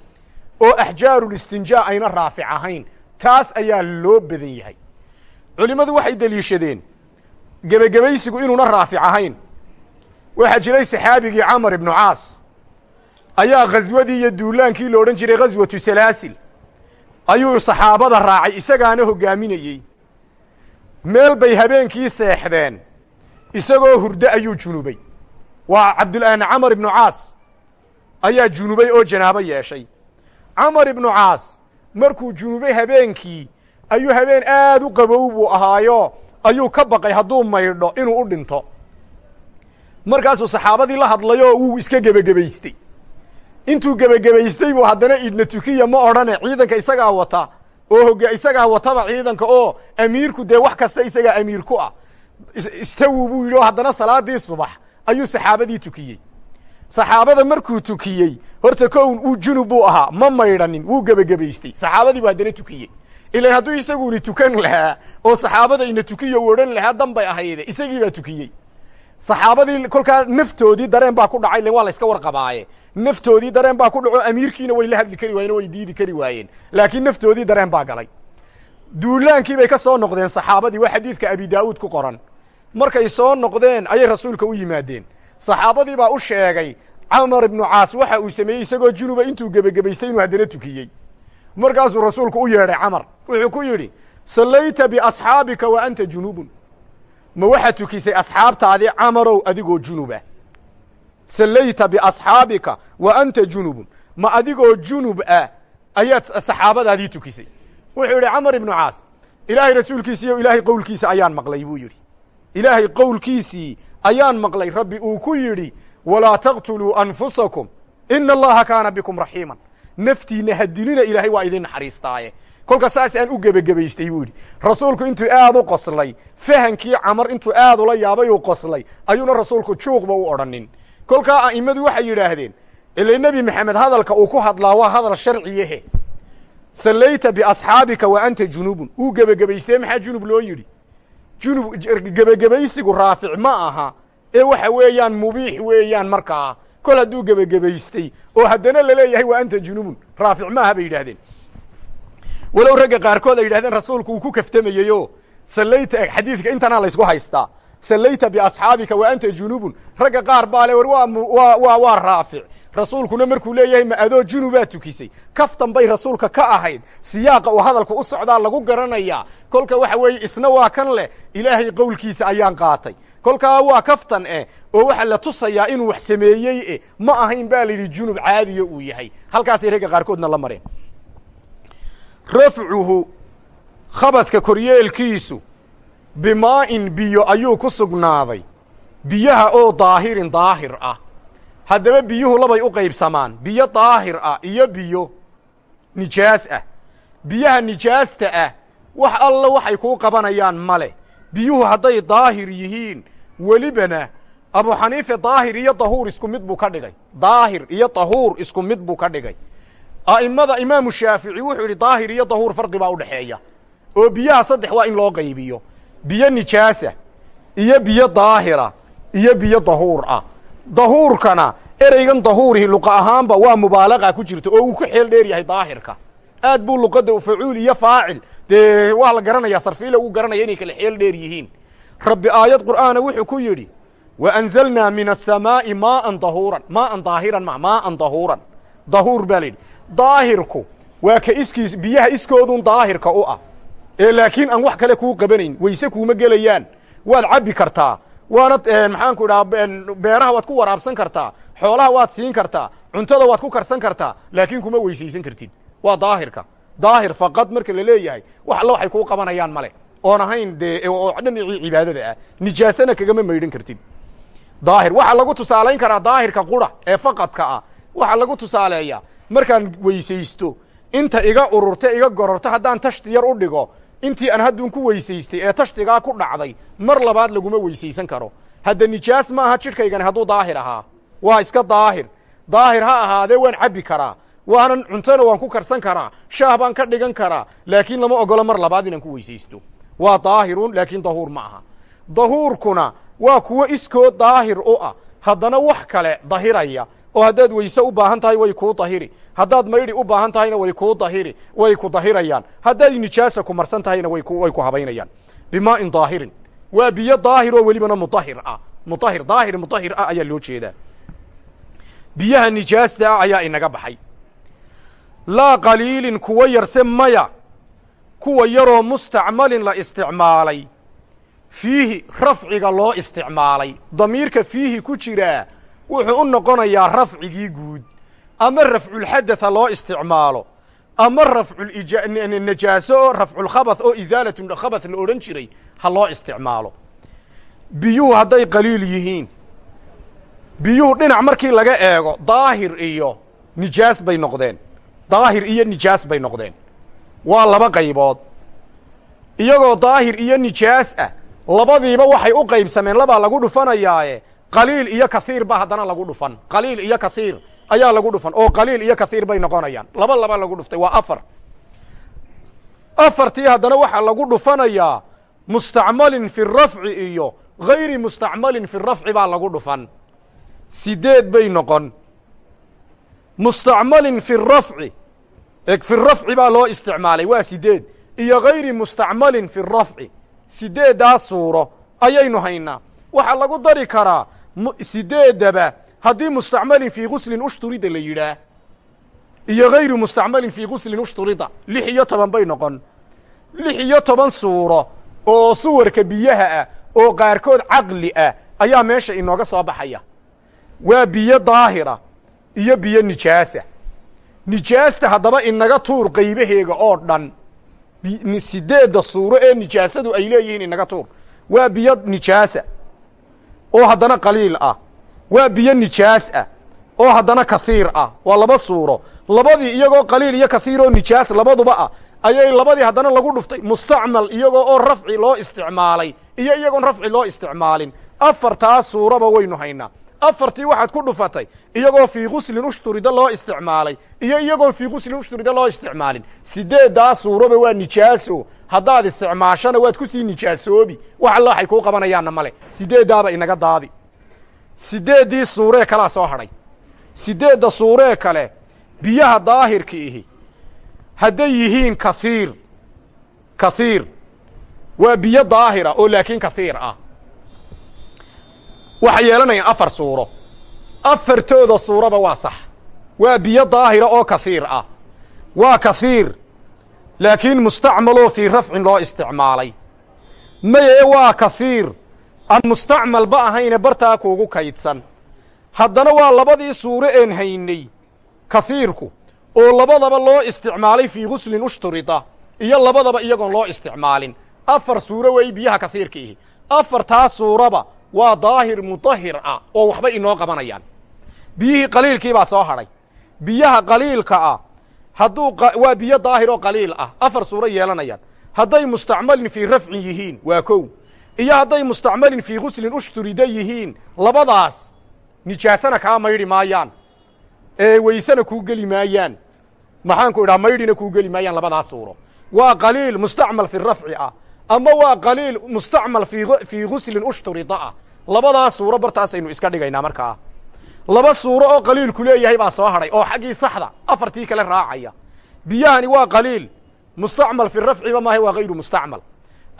oo axjaarulistinjaa ayna raafic ahayn. Taas ayaa loo badan yahay. Culimmadu waxay deliishadeen gebagebaysigu inuuna raafic ahayn. Waxaa jiray saxaabigii camar ibnu caas. Ayaa khaswadii iyo duulaankii la odhan jiray khaswatu salaasil ayuu saxaabada raacay isagaana hoggaaminayey meel bay habeenkii seexdeen isagoo hurdo ayuu junubay. Waa cabdul'aan camar ibnu caas ayaa junubay oo janaabo yeeshay. Camar ibnu caas markuu junubay habeenkii ayuu habeen aad u qabow buu ahaayo ayuu ka baqay hadduu maydho inuu u dhinto. Markaasuu saxaabadii la hadlayoo wuu iska gebagebaystay intuu gebagebaystay buu haddana idna tukiya ma odhane ciidanka isagaa wata oo hoga isagaa wataba ciidanka oo amiirku dee wax kasta isagaa amiir ku ah. Istawu buu yidhi oo haddana salaadii subax ayuu saxaabadii tukiyey. Saxaabada markuu tukiyey horta kown uu junub buu ahaa ma maydhanin wuu gebagebaystay saxaabadii buu haddana tukiyey. Ilan hadduu isaguni tukan lahaa oo saxaabada ina tukiyo u odhan lahaa dan bay ahayde isagii baa tukiyey saxaabadii kolkaa naftoodii dareen baa ku dhacay waa la iska warqabaaye. Naftoodii dareen baa ku dhaco amiirkiina way la hadli kari waayeen way diidi kari waayeen. Laakiin naftoodii dareen baa galay. Duulaankii bay ka soo noqdeen saxaabadii waa xadiidka abi daa'uud ku qoran. Markay soo noqdeen ayay rasuulka u yimaadeen. Saxaabadii baa u sheegay camar ibnu caas waxa uu sameeyey isagoo junuba intuu gebagebaystay inuu haddana tukiyey. Markaasuu rasuulku u yeedhay camar. Wuxuu ku yidhi sallayta biasxaabika wa anta junubun ma waxaad tukisay asxaabtaadii camarow adigoo junuba. Sallayta biasxaabika wa anta junubun. Ma adigoo junub ah ayaad saxaabadaadii tukisay. Wuxuu yidhi camar ibnu caas ilaahay rasuulkiisi iyo ilaahay qowlkiisa ayaan maqlay buu yidhi. Ilaahay qowlkiisii ayaan maqlay rabbi uu ku yidhi walaa taqtuluu anfusakum ina allaha kaana bikum raxiiman naftiinna hadilina ilaahay waa idin naxariistaaye kolka saas aan u gebagebaystay buu yidhi rasuulku intuu aad u qoslay fahankii camar intuu aad ula yaabay uu qoslay ayuuna rasuulku juuqba u odhanin. Kolkaa a'immadu waxay yidhaahdeen ila nebi maxamed hadalka uu ku hadlaa waa hadal sharciyahe sallayta biasxaabika wa anta junubun. Wuu gebagebaystee maxaa junub loo yidhi? Junub gebagebaysigu raafic ma aha ee waxa weeyaan mubiix weeyaan markaa. Kol hadduu gebagebaystay oo haddana la leeyahay waa anta junubun raafic maaha bay yidhahdeen walow ragga qaarkood ay yidhahdeen rasuulku uu ku kaftamayeyoo sallayta xadiidka intanaa laysku haystaa sallayta biasxaabika wa anta junubun. Ragga qaar baa le war waa waa raafic. Rasuulkuna markuu leeyahay ma adoo junubaa tukisay. Kaftan bay rasuulka ka ahayd. Siyaaqa uu hadalku u socdaa lagu garanayaa. Kolka waxa weeye isna waa kan leh. Ilaahay qowlkiisa ayaan qaatay. Kolkaa waa kaftan eh oo waxaa la tusayaa inuu wax sameeyey eh ma ahayn baa la yidhi junub caadiyo uu yahay. Halkaasay ragga qaarkoodna la mareen rafcuhu khabadka koryeelkiisu bimaa'in biyo ayuu ku sugnaaday biyaha oo daahirin daahir ah haddaba biyuhu labay u qaybsamaan biyo daahir ah iyo biyo nijaas ah biyaha nijaasta ah wax alla waxay kuu qabanayaan male biyuhu hadday daahir yihiin welibana abu xaniife daahir iyo dahuur isku mid buu ka dhigay daahir iyo dahuur isku mid buu ka dhigay a'immada imaamu shaafici wuxuu yidhi daahir iyo dahuur farqi baa udhexeeya oo biyaha saddex waa in loo qaybiyo. Biyo nijaasa iyo biyo daahira iyo biyo dahuur ah. Dahuurkana ereygan dahuurihi luqa ahaanba waa mubaalaqa ku jirta oo uu ku xeel dheer yahay daahirka. Aad buu luqadda facuul iyo faacil. Dee waa la garanayaa sarfiila uu garanaya inay kala xeel dheer yihiin. Rabbi aayad qur'aana wuxuu ku yidhi wa anzalnaa min asamaa'i maaan dahuuran maaan daahiran ma maaan dahuuran dahuur baa daahirku waa ka iskiis biyaha iskoodun daahirka u ah. Ee laakiin aan wax kale kuu qabanayn weyse kuuma gelayaan. Waad cabbi kartaa waanad maxaanku idhaha beeraha waad ku waraabsan kartaa xoolaha waad siin kartaa cuntada waad ku karsan kartaa laakiin kuma weysaysan kartid. Waa daahirka. Daahir faqad marka la leeyahay wax alla waxay kuu qabanayaan male. Oon ahayn dee oo dhinacii cibaadada ah nijaasana kagama maydhan kartid. Daahir waxaa lagu tusaalayn karaa daahirka qura ee faqadka ah waxaa lagu tusaaleeyaa markaan weysaysto inta iga ururta iga gororto haddaan tashti yar u dhigo intii aan hadduun ku weysaystay ee tashtigaa ku dhacday mar labaad laguma weysaysan karo. Hadda nijaas ma aha jidhkaygani hadduu daahir ahaa. Waa iska daahir. Daahir ha ahaadee waan cabbi karaa. Waanan cuntona waan ku karsan karaa. Shaah baan ka dhigan karaa. Laakiin lama ogolo mar labaad inaan ku weysaysto. Waa daahirun laakiin dahuur ma aha. Dahuurkuna waa kuwo iskood daahir u ah. Haddana wax kale dahiraya oo haddaad weyse u baahan tahay way kuu dahiri. Haddaad maydhi u baahan tahayna way kuu dahiri way ku dahirayaan. Haddaad nijaasa ku marsan tahayna way ku habaynayaan. Bimaa'in daahirin. Waa biyo daahir oo welibana mudahir ah. Mudahir daahir mudahir ah ayaa loo jeedaa biyaha nijaasta ah ayaa inaga baxay. Laa qaliilin kuwa yarse maya kuwa yaroo mustacmalin la isticmaalay. Fiihi rafciga loo isticmaalay. Damiirka fiihi ku jiraa wuxuu u noqonayaa rafcigii guud ama rafculxadatha loo isticmaalo ama rafculnajaaso oo rafculkhabath oo isaalatu khabath la odhan jiray ha loo isticmaalo. Biyuhu hadday qaliil yihiin. Biyuhu dhinac markii laga eego daahir iyo nijaas bay noqdeen. Daahir iyo nijaas bay noqdeen. Waa laba qaybood. Iyagoo daahir iyo nijaas ah labadiiba waxay u qaybsameen labaa lagu dhufanayaaye qaliil iyo kaiir ba haddana lagu dhufan. Qaliil iyo kaiir ayaa lagu dhufan oo qaliil iyo kaiir bay noqonayaan. Laba laba lagu dhuftay waa afar. Afartii haddana waxaa lagu dhufanayaa mustacmalin fi rafci iyo gayri mustacmalin fi rafci baa lagu dhufan. Sideed bay noqon. Mustacmalin fi rafci fi rafci baa loo isticmaalay waa sideed. Iyo gayri mustacmalin fi rafci sideeddaas suuro ayaynu haynaa. Waxaa lagu dari karaa sideedaba haddii mustacmalin fii guslin ushturida la yidhaah iyo gayru mustacmalin fii guslin ushturida lix iyo toban bay noqon. Lix iyo toban suuro oo suwarka biyaha ah oo qaarkood caqli ah ayaa meesha inooga soo baxaya. Waa biyo daahira iyo biyo nijaasa. Nijaasta haddaba inaga tuur qaybaheega oo dhan sideedda suuro ee nijaasadu ay leeyihiin inaga tuur. Waa biyo nijaasa oo haddana qaliil ah. Waa biyo nijaas ah oo haddana kaiir ah. Waa laba suuro. Labadii iyagoo qaliil iyo kaiir oo nijaas labaduba ah ayay labadii haddana lagu dhuftay mustacmal iyagoo oo rafci loo isticmaalay. Iyo iyagoon rafci loo isticmaalin. Afartaas suuraba waynu haynaa afartii waxaad ku dhufatay iyagoo fii guslin ushturida loo isticmaalay iyo iyagoon fii guslin ushturida loo isticmaalin. Sideeddaa suuraba waa nijaaso. Haddaad isticmaashana waad ku sii nijaasoobi. Wax alla waxay kuu qabanayaanna male sideeddaaba inaga daadi. Sideeddii suuree kalaa soo hadhay. Sideedda suuree kale biyaha daahirka ihi. Hadday yihiin kaiir kaiir waa biyo daahira oo laakiin kaiir ah waxay yeelanayaan afar suuro. Afartooda suuraba waa sax. Waa biyo daahira oo kaiir ah. Waa kaiir laakiin mustacmaloo fii rafcin loo isticmaalay. Maye waa kaiir aan mustacmalba ahayne bartaa kuugu kaydsan. Haddana waa labadii suuro een haynay kaiirku oo labadaba loo isticmaalay fii guslin ushturida iyo labadaba iyagoon loo isticmaalin. Afar suuro wey biyaha kasiirka ihi. Afartaa suuraba waa daahir mudahir ah oo waxba inoo qabanayaan. Biyihii qaliilkii baa soo hadhay. Biyaha qaliilka ah hadduu waa biyo daahir oo qaliil ah afar suuro yeelanayaan. Hadday mustacmalin fii rafcin yihiin waa kow. Iyo hadday mustacmalin fii guslin ushturida yihiin labadaas nijaasana kaa maydhi maayaan. Ee weysena kuu geli maayaan. Maxaanku idhaha maydhina kuu geli maayaan labadaas suuro. Waa qaliil mustacmal fi rafci ah ama waa qaliil mustacmal fii guslin ushturida ah labadaas suuro bartaasaynu iska dhigaynaa markaa laba suuro oo qaliilku leeyahay baa soo hadhay oo xaggii saxda afartii kale raacaya. Biyahani waa qaliil mustacmal fi rafciba maaha waa hayru mustacmal.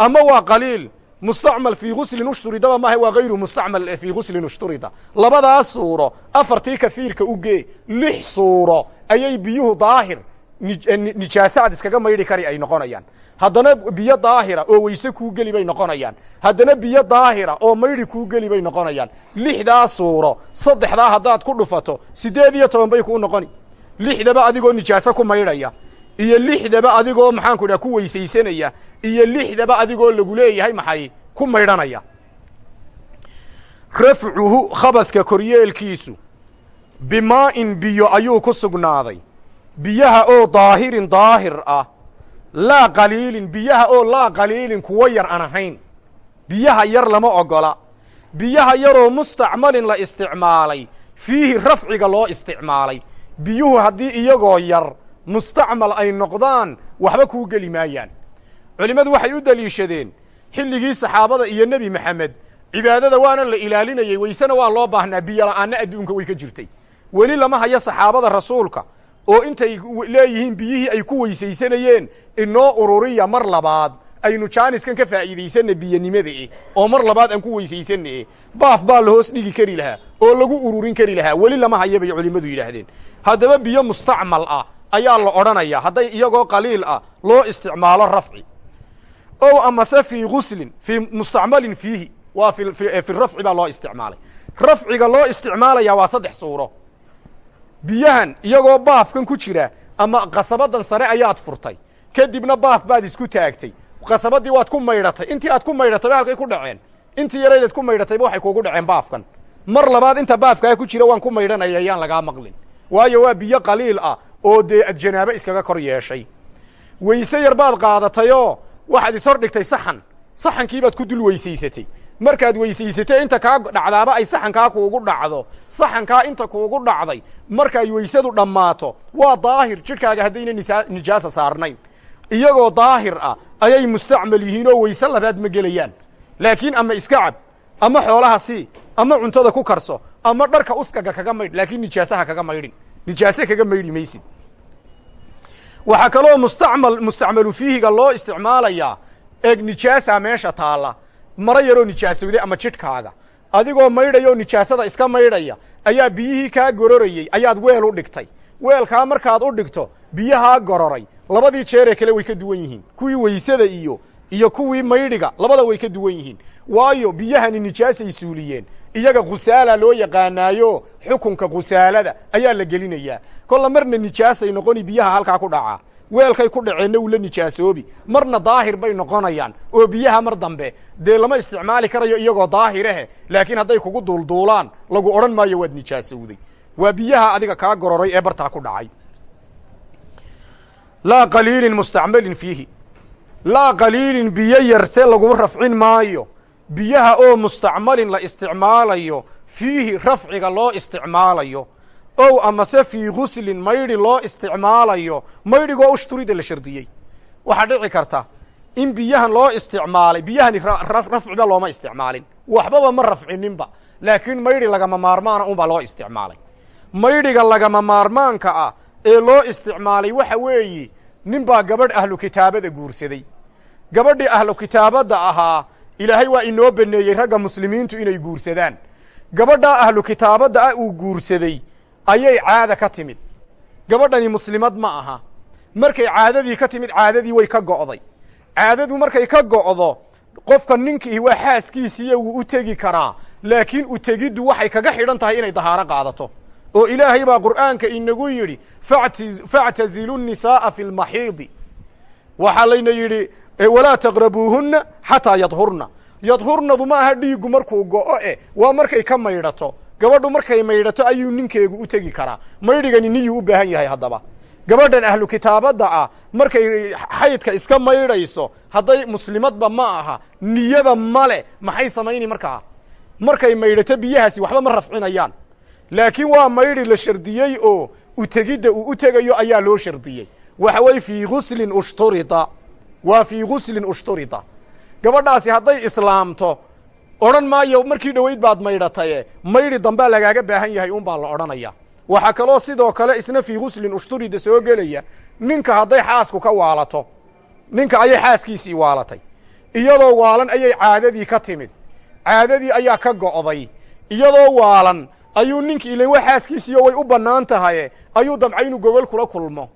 Ama waa qaliil mustacmal fii guslin ushturidaba maaha waa hayru mustacmal fii guslin ushturida labadaas suuro afartii kafiirka ugee lix suuro ayay biyuhu daahir nijaaso aad iskaga maydhi kari ay noqonayaan. Haddana biyo daahira oo weyse kuu geli bay noqonayaan. Haddana biyo daahira oo maydhi kuu geli bay noqonayaan. Lixdaa suuro saddexdaa haddaad ku dhufato siddeed iyo toban bay kuu noqoni. Lixdaba adigoo nijaaso ku maydhaya iyo lixdaba adigoo maxaanku idhaha ku weysaysanaya iyo lixdaba adigoo lagu leeyahay maxay ku maydhanaya. Rafcuhu khabadka koryeelkiisu bimaa'in biyo ayuu ku sugnaaday biyaha oo daahirin daahir ah laa qaliilin biyaha oo laa qaliilin kuwo yar aan ahayn. Biyaha yar lama ogola. Biyaha yaroo mustacmalin la isticmaalay. Fiihi rafciga loo isticmaalay. Biyuhu haddii iyagoo yar mustacmal ay noqdaan waxba kuu geli maayaan. Culimmadu waxay u deliishadeen xilligii saxaabada iyo nebi maxamed cibaadada waana la ilaalinayey weysena waa loo baahnaa biyo la'aanna adduunka way ka jirtay. Weli lama hayo saxaabada rasuulka oo intay leeyihiin biyihii ay ku weysaysanayeen inoo ururiya mar labaad aynu jaaniskan ka faa'iidaysanna biyanimada eh oo mar labaad aan ku weysaysanna eh. Baaf baa la hoos dhigi kari lahaa oo lagu ururin kari lahaa. Weli lama haya bay culimmadu yidhaahdeen. Haddaba biyo mustacmal ah ayaa la odhanayaa hadday iyagoo qaliil ah loo isticmaalo rafci. Ow amase fii guslin fii mustacmalin fiihi. Waa fi rafci baa loo isticmaalay. Rafciga loo isticmaalayaa waa saddex suuro biyahan iyagoo baafkan ku jira ama qasabadan sare ayaad furtay. Kadibna baaf baad isku taagtay. Qasabadii waad ku maydhatay intii aad ku maydhatayba halkay ku dhaceen. Intii yaraydaad ku maydhatayba waxay kuugu dhaceen baafkan. Mar labaad inta baafkaa ku jira waan ku maydhanaya yaan lagaa maqlin. Waayo waa biyo qaliil ah oo dee ad janaabo iskaga kor yeeshay. Weyse yar baad qaadatayoo waxaad ishor dhigtay saxan. Saxankiibaad ku dul weysaysatay markaad weysaysatay inta kaa dhacdaaba ay saxankaa kuugu dhacdo. Saxankaa inta kuugu dhacday. Markay weysadu dhammaato waa daahir. Jidhkaaga haddayna nijaasa saarnayn. Iyagoo daahir ah ayay mustacmal yihiin oo weyse labaad ma gelayaan. Laakiin ama iska cab ama xoolaha sii ama cuntada ku karso ama dharka uskaga kaga maydh laakiin nijaasaha kaga maydhin. Nijaase kaga maydhi maysid waxaa kaloo mustacmal mustacmalu fiihiga loo isticmaalayaa. Eeg nijaasa meesha taalla maro yaroo nijaasowday ama jidhkaaga. Adigoo maydhayoo nijaasada iska maydhaya ayaa biyihii kaa gororayey ayaad weel u dhigtay. Weelkaa markaad u dhigto biyahaa gororay. Labadii jeeree kale way ka duwan yihiin. Kuwii weysada iyo iyo kuwii maydhiga labada way ka duwan yihiin. Waayo biyahani nijaasay suuliyeen. Iyaga khusaala loo yaqaanaayo xukunka khusaalada ayaa la gelinayaa. Kolla marna nijaasay noqoni biyaha halkaa ku dhacaa weelkay ku dhaceenna uu la nijaasoobi. Marna daahir bay noqonayaan. Oo biyaha mar dambe dee lama isticmaali karayo iyagoo daahirahe laakiin hadday kugu duulduulaan lagu odhan maayo waad nijaasowday. Waa biyaha adiga kaa gororay ee bartaa ku dhacay. Laa qaliilin mustacmalin fiihi. Laa qaliilin biyo yarse lagu rafcin maayo. Biyaha oo mustacmalin la isticmaalayo fiihi rafciga loo isticmaalayo ow amase fii guslin maydhi loo isticmaalayo maydhigoo ushturida la shardiyey. Waxaa dhici karta in biyahan loo isticmaalay biyahani rafciba looma isticmaalin. Waxbaba ma rafcininba laakiin maydhi lagama maarmaana unbaa loo isticmaalay. Maydhiga lagama maarmaanka ah ee loo isticmaalay waxa weeye nin baa gabadh ahlu kitaabada guursaday. Gabadhii ahlu kitaabadda ahaa ilaahay waa inoo baneeyey ragga muslimiintu inay guursadaan. Gabadhaa ahlu kitaabadda ah uu guursaday ayay caada ka timid. Gabadhani muslimad ma aha. Markay caadadii ka timid caadadii way ka go'day. Caadadu markay ka go'do qofka ninkiihi waa xaaskiisiiyo wuu u tegi karaa. Laakiin u tegiddu waxay kaga xidhan tahay inay dahaaro qaadato. Oo ilaahay baa qur'aanka inagu yidhi factazilu nisaa'a fi lmaxiidi waxaa layna yidhi walaa taqrabuuhunna xataa yadhurna. Yadhurnadu ma aha dhiiggu markuu go'o eh waa markay ka maydhato gabadhu markay maydhato ayuu ninkeegu u tegi karaa. Maydhigani niyuu u baahan yahay haddaba. Gabadhan ahlu kitaabadda ah markay xaydka iska maydhayso hadday muslimadba ma aha niyaba male maxay samayni markaa? Markay maydhato biyahaasi waxba ma rafcinayaan. Laakiin waa maydhi la shardiyey oo utegidda uu u tegayo ayaa loo shardiyey. Waxa fii guslin ushturida waa fii guslin ushturida gabadhaasi hadday islaamto odhan maayo markii dhoweyd baad maydhataye. Maydhi dambaa lagaaga baahan yahay un baa la odhanaya. Waxaa kaloo sidoo kale isna fii guslin ushturida soo gelaya. Ninka hadday xaasku ka waalato ninka ayay xaaskiisii waalatay. Iyadoo waalan ayay caadadii ka timid. Caadadii ayaa ka go'day. Iyadoo waalan ayuu ninkii ilan wa xaaskiisiiyo way u bannaan tahaye. Ayuu inuu gogol kula kulmo.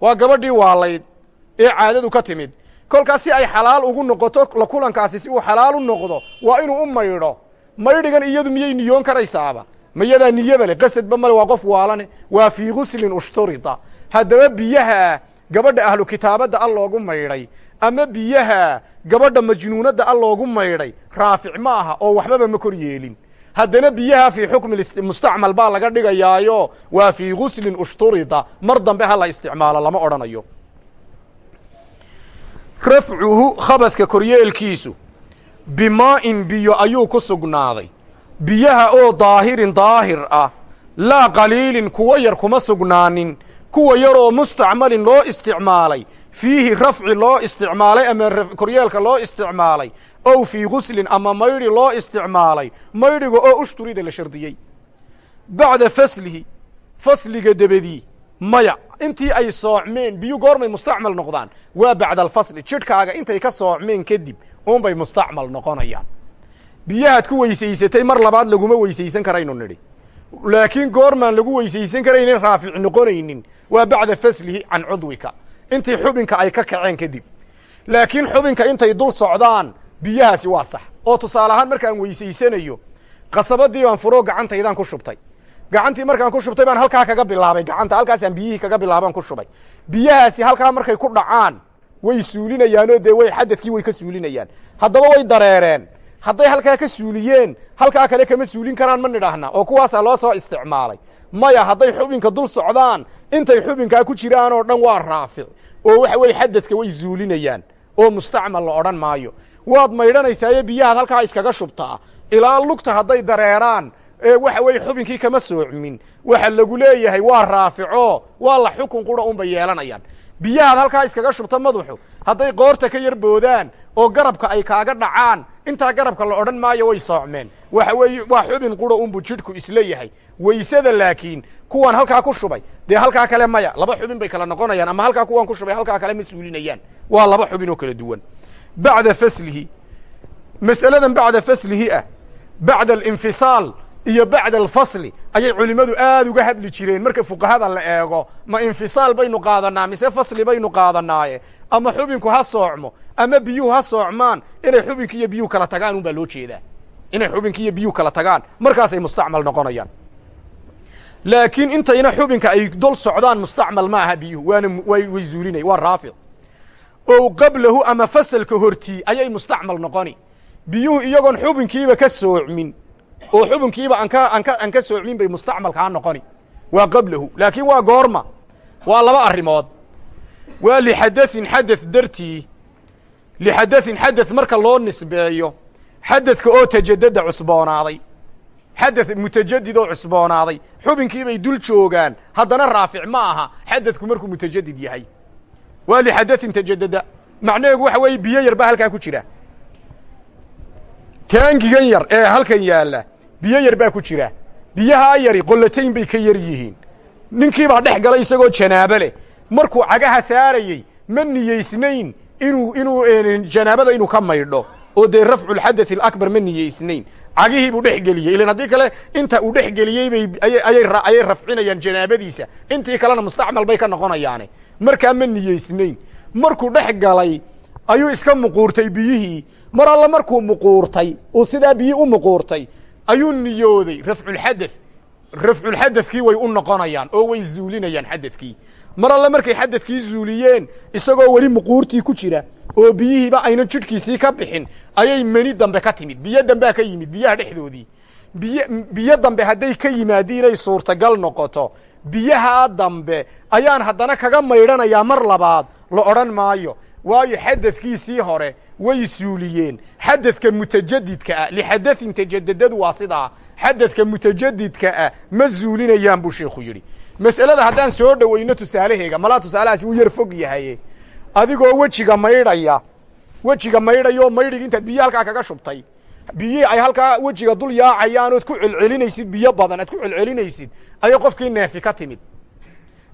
Waa gabadhii waalayd ee caadadu ka timid kolkaas si ay xalaal ugu noqoto la kulankaasi si uu xalaal u noqdo waa inuu u maydho. Maydhigan iyadu miyay niyoon karaysaaba? Mayadaa niyaba le qasadba male waa qof waalane waa fii guslin ushturida haddaba biyaha gabadha ahlu kitaabadda a loogu maydhay ama biyaha gabadha majnuunadda a loogu maydhay raafic ma aha oo waxbaba ma kor yeelin. Haddana biyaha fii xukmi mustacmal baa laga dhigayaayo waa fii guslin ushturida mar dambe ha la isticmaalo lama odhanayo rafcuhu khabadka koryeelkiisu bimaa'in biyo ayuu ku sugnaaday. Biyaha oo daahirin daahir ah laa qaliilin kuwa yar kuma sugnaanin. Kuwa yaroo mustacmalin loo isticmaalay fiihi rafci loo isticmaalay ama koryeelka loo isticmaalay ow fii guslin ama maydhi loo isticmaalay. Maydhiga oo ushturida la shardiyey bacda faslihi fasliga debedii maya intii ay soocmeen biyu goormay mustacmal noqdaan. Waa bacda alfasli jidhkaaga intay ka soocmeen kadib uunbay mustacmal noqonayaan. Biyahaad ku weysaysatay mar labaad laguma weysaysan karaynu nidhi. Laakiin goormaan lagu weysaysan karaynin raafic noqonaynin. Waa bacda faslihi can cudwika. Intii xubinka ay ka kaceen kadib. Laakiin xubinka intay dul socdaan biyahaasi waa sax. Oo tusaale ahaan markaan weysaysanayo qasabadii baan furoo gacantaydaan ku shubtay gacantii markaan ku shubtay baan halkaa kaga bilaabay. Gacanta halkaasaan biyihii kaga bilaabaan ku shubay. Biyahaasi halkaa markay ku dhacaan way suulinayaanoo dee way xadadkii way ka suulinayaan. Haddaba way dareereen. Hadday halkaa ka suuliyeen halkaa kale kama suulin karaan ma nidhaahna oo kuwaasaa loo soo isticmaalay. Maya hadday xubinka dul socdaan intay xubinkaa ku jiraan oo dhan waa raafic oo waxa weye xadadka way suulinayaan oo mustacmal la odhan maayo. Waad maydhanaysaayo biyahaad halkaa iskaga shubtaa. Ilaa lugta hadday dareeraan ee waxa weye xubinkii kama soocmin waxa lagu leeyahay waa raafico waa la xukun qura unbay yeelanayaan. Biyahaad halkaa iskaga shubta madaxu hadday qoorta ka yar boodaan oo garabka ay kaaga dhacaan intaa garabka la odhan maayo way soocmeen. Waxa weeye waa xubin qura unbu jidhku isla yahay weysada laakiin kuwan halkaa ku shubay. Dee halkaa kale maya laba xubin bay kala noqonayaan ama halkaa kuwan ku shubay halkaa kale ma suulinayaan. Waa laba xubin oo kala duwan. Bacda faslihi mas'aladan bacda faslihi ah bacda alinfisaal iyo bacda alfasli ayay culimmadu aad uga hadli jireen. Marka fuqahada la eego ma infisaal baynu qaadanaa mise fasli baynu qaadanaaye ama xubinku ha soocmo ama biyuhu ha soocmaan inay xubinki iyo biyuhu kala tagaan un loo jeedaa. Inay xubinki iyo biyuhu kala tagaan markaasay mustacmal noqonayaan. Laakiin intayna xubinka ay dol socdaan mustacmal ma biyuhu. Waana way zuulinay waa raafic ow qablahu ama fasalka hortii ayay mustacmal noqoni. Biyuhu iyagoon xubinkiiba ka soocmin oo xukunkiiba aan ka soocmin bay mustacmalkaa noqoni. Waa qablahu laakiin waa goorma. Waa laba arimood waa lixadain xadad dartii lixadain xadad marka loo nisbeeyo xadadka oo tajadada cusboonaaday. Xadad mutajadid oo cusboonaaday. Xubinkiibay dul joogaan. Haddana raafic ma aha xadadku markuu mutajadid yahay. Waa lixadain tajadada macnaheedu waxa weeye biyo yar baa halkaa ku jira. Taangigan yar ee halkan yaalla biyo yar baa ku jira. Biyahaa yari qollatayn bay ka yar yihiin. Ninkiibaa dhex galay isagoo janaabo leh. Markuu cagaha saarayey ma niyeysnayn inuu inuu janaabada inuu ka maydho. Oo dee rafculxadaث alakbar ma niyeysnayn. Cagihii buu dhex geliyey. Ilan haddii kale inta uu dhex geliyey bay ayay ayay rafcinayaan janaabadiisa. Intii kalena mustacmal bay ka noqonayaane. Markaa ma niyeysnayn. Markuu dhex galay ayuu iska muquurtay biyihii. Mar alla markuu muquurtay uu sidaa biyii u muquurtay ayuu niyooday. Rafculxadaث rafculxadadkii way u noqonayaan oo way zuulinayaan xadadkii mar alle markay xadadkii zuuliyeen isagoo weli muquurtii ku jira oo biyihiiba aynan jidhkiisii ka bixin ayay meni dambe ka timid. Biyo dambea ka yimid biyaha dhexdoodii. Biyo biyo dambe hadday ka yimaadi inay suurtagal noqoto. Biyahaa dambe ayaan haddana kaga maydhanayaa mar labaad. La odhan maayo. Waayo xadadkiisii hore way suuliyeen. Xadadka mutajadidka ah lixadain tajadadadu waa sidaa. Xadadka mutajadidka ah ma zuulinayaan buu sheikhu yidhi. Mas'alada haddaan soo dhoweyno tusaalaheega malaa tusaalahaasi wuu yar fog yahaye. Adigoo wejiga maydhaya wejiga maydhaya oo maydhigi intaad biyo halkaa kaga shubtay. Biyihii ay halkaa wejiga dul yaacayaan ood ku celcelinaysid biyo badan aad ku celcelinaysid ayay qofkii neefi ka timid.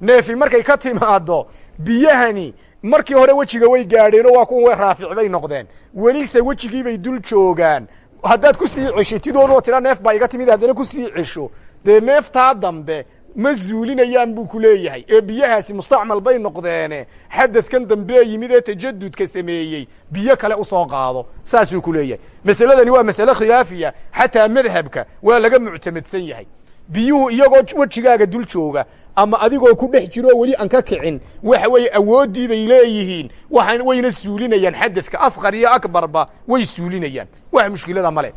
Neefi markay ka timaaddo biyahani markii hore wejiga way gaadheenoo waa kuwa raafic bay noqdeen. Welise wejigiibay dul joogaan. Haddaad ku sii ceshitid oonoo tira neef baa iga timid haddana ku sii cesho. Dee neeftaa dambe ma zuulinayaan buu ku leeyahay. Ee biyahaasi mustacmal bay noqdeene. Xadadkan dambee yimid ee tajadudka sameeyey biyo kale u soo qaado. Saasuu ku leeyahay. Masaladani waa masale khilaafiya. Xataa madhabka waa laga muctamadsan yahay biyuhu iyagoo wejigaaga dul jooga ama adigoo ku dhex jiroo weli aan ka kicin waxa weeye awooddii bay leeyihiin. Waxaan wayna suulinayaan xadadka asqar iyo akbarba way suulinayaan. Wax mushkilada male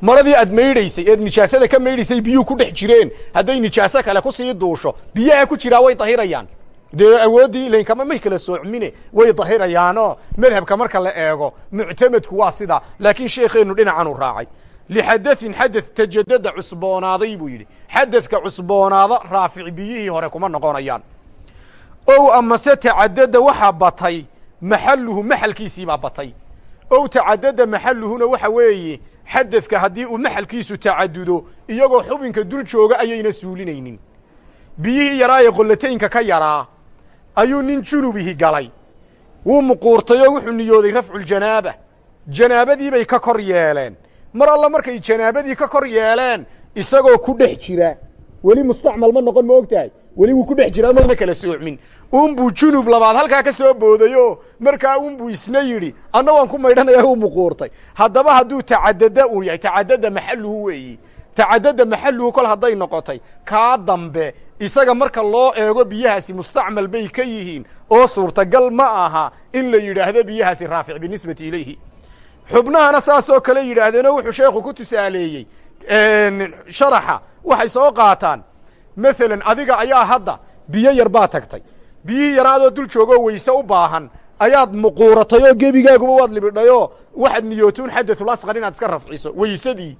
maradii aad maydhaysay eed nijaasada ka maydhaysay biyuhu ku dhex jireen. Hadday nijaaso kale ku sii duusho biyaha ku jiraa way dahirayaan. Dee awooddii ilankama may kala soocmine way dahirayaanoo. Madhabka marka la eego muctamadku waa sidaa laakiin sheekheennu dhinacanuu raacay lixadain xadad tajadada cusboonaaday buu yidhi xadadka cusboonaada raafic biyihii hore kuma noqonayaan ow amase tacadada waxaa batay maxaluhu maxalkiisiibaa batay ow tacadada maxaluhuna waxa weeye xadadka haddii uu maxalkiisu tacadudo iyagoo xubinka dul jooga ayayna suulinaynin biyihii yaraa ee qollataynka ka yaraa ayuu nin junubihi galay wuu muquurtayoo wuxuu niyooday rafculjanaaba janaabadiibay ka kor yeeleen mar alla markay janaabadii ka kor yeeleen isagoo ku dhex jira. Weli mustacmal ma noqon ma og tahay weli wuu ku dhex jiraa mayna kala soocmin unbuu junub labaad halkaa ka soo boodayoo markaa unbuu isna yidhi anna waan ku maydhanaya u muquurtay. Haddaba hadduu tacadada uu yahay tacadada maxaluhu weeyi. Tacadada maxaluhu kol hadday noqotay kaa dambe isaga marka loo eego biyahaasi mustacmal bay ka yihiin. Oo suurtagal ma aha in la yidhaahdo biyahaasi raafic binisbati ilayhi xubnahana saasoo kale yidhaahdeenoo wuxuu sheekhu ku tusaaleeyey sharaxa. Waxay soo qaataan maalan adiga ayaa hadda biyo yar baa tagtay. Biyihii yaraadoo dul joogoo weyse u baahan. Ayaad muquuratay oo gebigaaguba waad libidhayoo waxaad niyootuun xadatul asqar inaad iska rafciso. Weysadii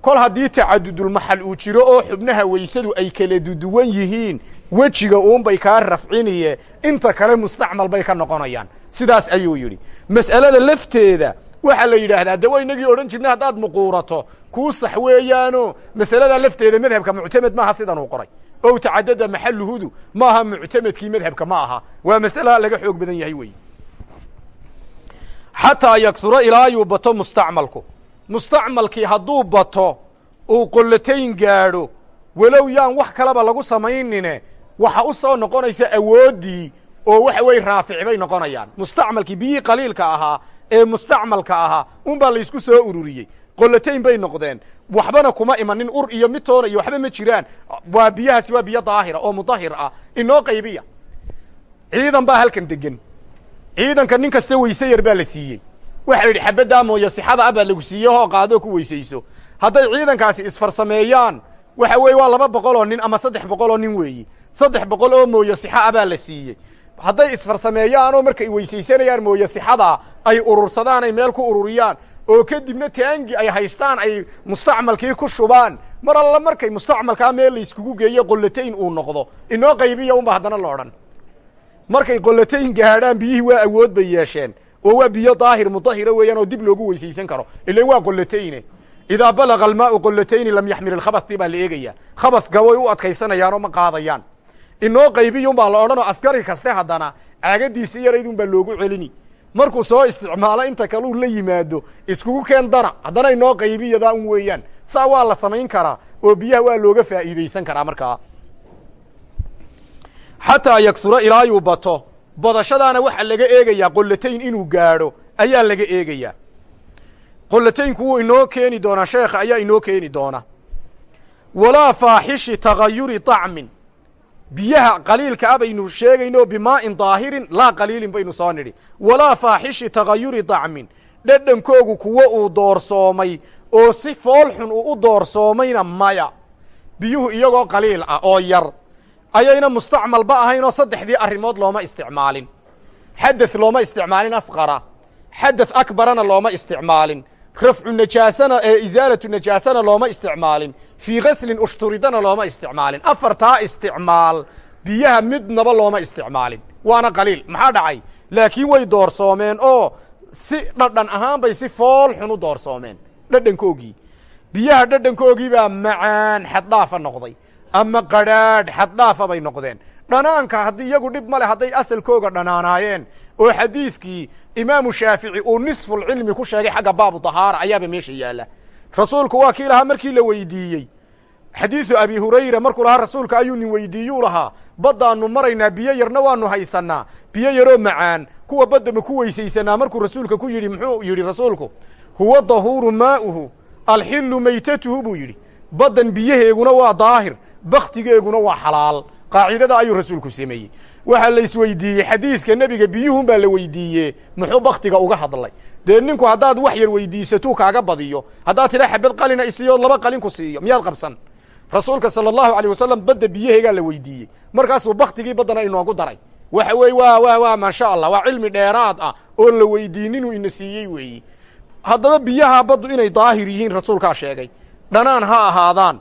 kol haddii tacadudulmaxal uu jiro oo xubnaha weysadu ay kala duduwan yihiin wejiga uunbay kaa rafciniye. Inta kale mustacmal bay ka noqonayaan. Sidaas ayuu yidhi. Mas'alada lafteeda waxaa la yidhaahdaa de wa inagii odhan jirnay haddaad muquurato kuu sax weeyaano masaladaa lafteeda madhabka muctamed maaha sidan uu qoray. Ow tacadada maxaluhudu maaha muctamadkii madhabka ma aha. Waa masala laga xoog badan yahay wey xataa yaksuro ilaa yuu bato mustacmalku. Mustacmalkii hadduu bato uu qollatayn gaadho walow yaan wax kaleba lagu samaynine waxa u soo noqonaysa awooddii oo waxa weye raafici bay noqonayaan. Mustacmalkii biyihii qaliilka ahaa ee mustacmalka ahaa unbaa laysku soo ururiyey. Qollatayn bay noqdeen. Waxbana kuma imanin ur iyo mitoona iyo waxba ma jiraan. Waa biyahaasi waa biyo daahira oo mudahir ah. Inoo qaybiya. Ciidan baa halkan degan ciidanka nin kasta weyse yar baa la siiyey. Waxa la yidhi xabaddaa mooye sixada ah baa lagu siiye hoo qaadoo ku weysayso. Hadday ciidankaasi isfarsameeyaan waxa weeye waa laba boqol oo nin ama saddex boqol oo nin weeyi. Saddex boqol oo mooye sixa ah baa la siiyey hadday isfarsameeyaanoo markay weysaysanayaan mooye sixadaa ay urursadaan ay meel ku ururiyaan oo kadibna taangi ay haystaan ay mustacmalkii ku shubaan mar alla markay mustacmalkaa meel layskugu geeyo qollatayn uu noqdo. Inoo qaybiya unba haddana la odhan. Markay qollatayn gaadhaan biyihii waa awood bay yeesheen oo waa biyo daahir mudahira weeyaan oo dib loogu weysaysan karo. Ilan waa qollatayne idaa balaga almaau qollatayni lam yaxmil ilkhabastii baa la eegaya khabaska way u adkaysanayaanoo ma qaadayaan inoo qaybiya unbaa la odhanoo askari kaste haddana caagadiisi yarayd un baa loogu celini. Markuu soo isticmaalo inta kaleu la yimaado iskugu keen dara haddana inoo qaybiyadaa un weeyaan. Saa waa la samayn karaa oo biyaha waa looga faa'iidaysan karaa markaa. Xataa yaksura ilaa yuu bato badashadaana waxaa laga eegayaa qollatayn inuu gaadho ayaa laga eegayaa. Qollataynku wuu inoo keeni doonaa sheekha ayaa inoo keeni doona walaa faaxishi tagayuri طacmin biyaha qaliilka a baynu sheegayno bimaa'in daahirin laa qaliilin baynu soo nidhi. Walaa faaxishi tagayuri طacmin dhadhankoogu kuwo uu doorsoomay oo si fool xun uu u doorsoomayna maya. Biyuhu iyagoo qaliil ah oo yar. Ayayna mustacmalba ahayn oo saddexdii arrimood looma isticmaalin. Xadeth looma isticmaalin asqara. Xadeth akbarana looma isticmaalin rafcu najaasana ee isaalatu najaasana looma isticmaalin fii ghaslin ushturidana looma isticmaalin afartaa isticmaal biyaha midnaba looma isticmaalin waana qaliil maxaa dhacay laakiin way doorsoomeen oo si dhadhan ahaan bay si fool xun u doorsoomeen dhadhankoogii biyaha dhadhankoogii baa macaan xaddhaafa noqday ama qadhaadh xaddhaafa bay noqdeen dhanaanka haddii iyagu dhib ma leh hadday asalkooga dhanaanaayeen oo xadiidkii imaamu shaafici uu nisfulcilmi ku sheegay xagga baabu dahaara ayaaba meesha yaalla. Rasuulku waa kii lahaa markii la weydiiyey. Xadiidu abi hurayra markuu lahaa rasuulka ayuu nin weydiiyuu lahaa. Baddaannu maraynaa biyo yarna waanu haysannaa. Biyo yaroo macaan kuwa badda ma ku weysaysanaa markuu rasuulka ku yidhi muxuu yidhi rasuulku? Huwa dahuuru maa'uhu alxillu maytatuhu buu yidhi. Baddan biyaheeguna waa daahir bakhtigeeguna waa xalaal qaacidada ayuu rasuulku sameeyey. Waxaa la isweydiiyey xadiidka nebiga biyuhun baa la weydiiye muxuu bakhtiga uga hadlay? Dee ninku haddaad wax yar weydiisatuu kaaga badiyo? Haddaad tidha xabad qalina isiiyo laba qalin ku siiyo. Miyaad qabsan? Rasuulka sala allahu alayh wasalam badda biyaheegaa la weydiiyey. Markaasuu baktigii baddana inoogu daray. Waxa weeye waa waa waa maasha allah waa cilmi dheeraad ah oon la weydiininuu ina siiyey weeye haddaba biyaha baddu inay daahir yihiin rasuulkaa sheegay. Dhanaan ha ahaadaan.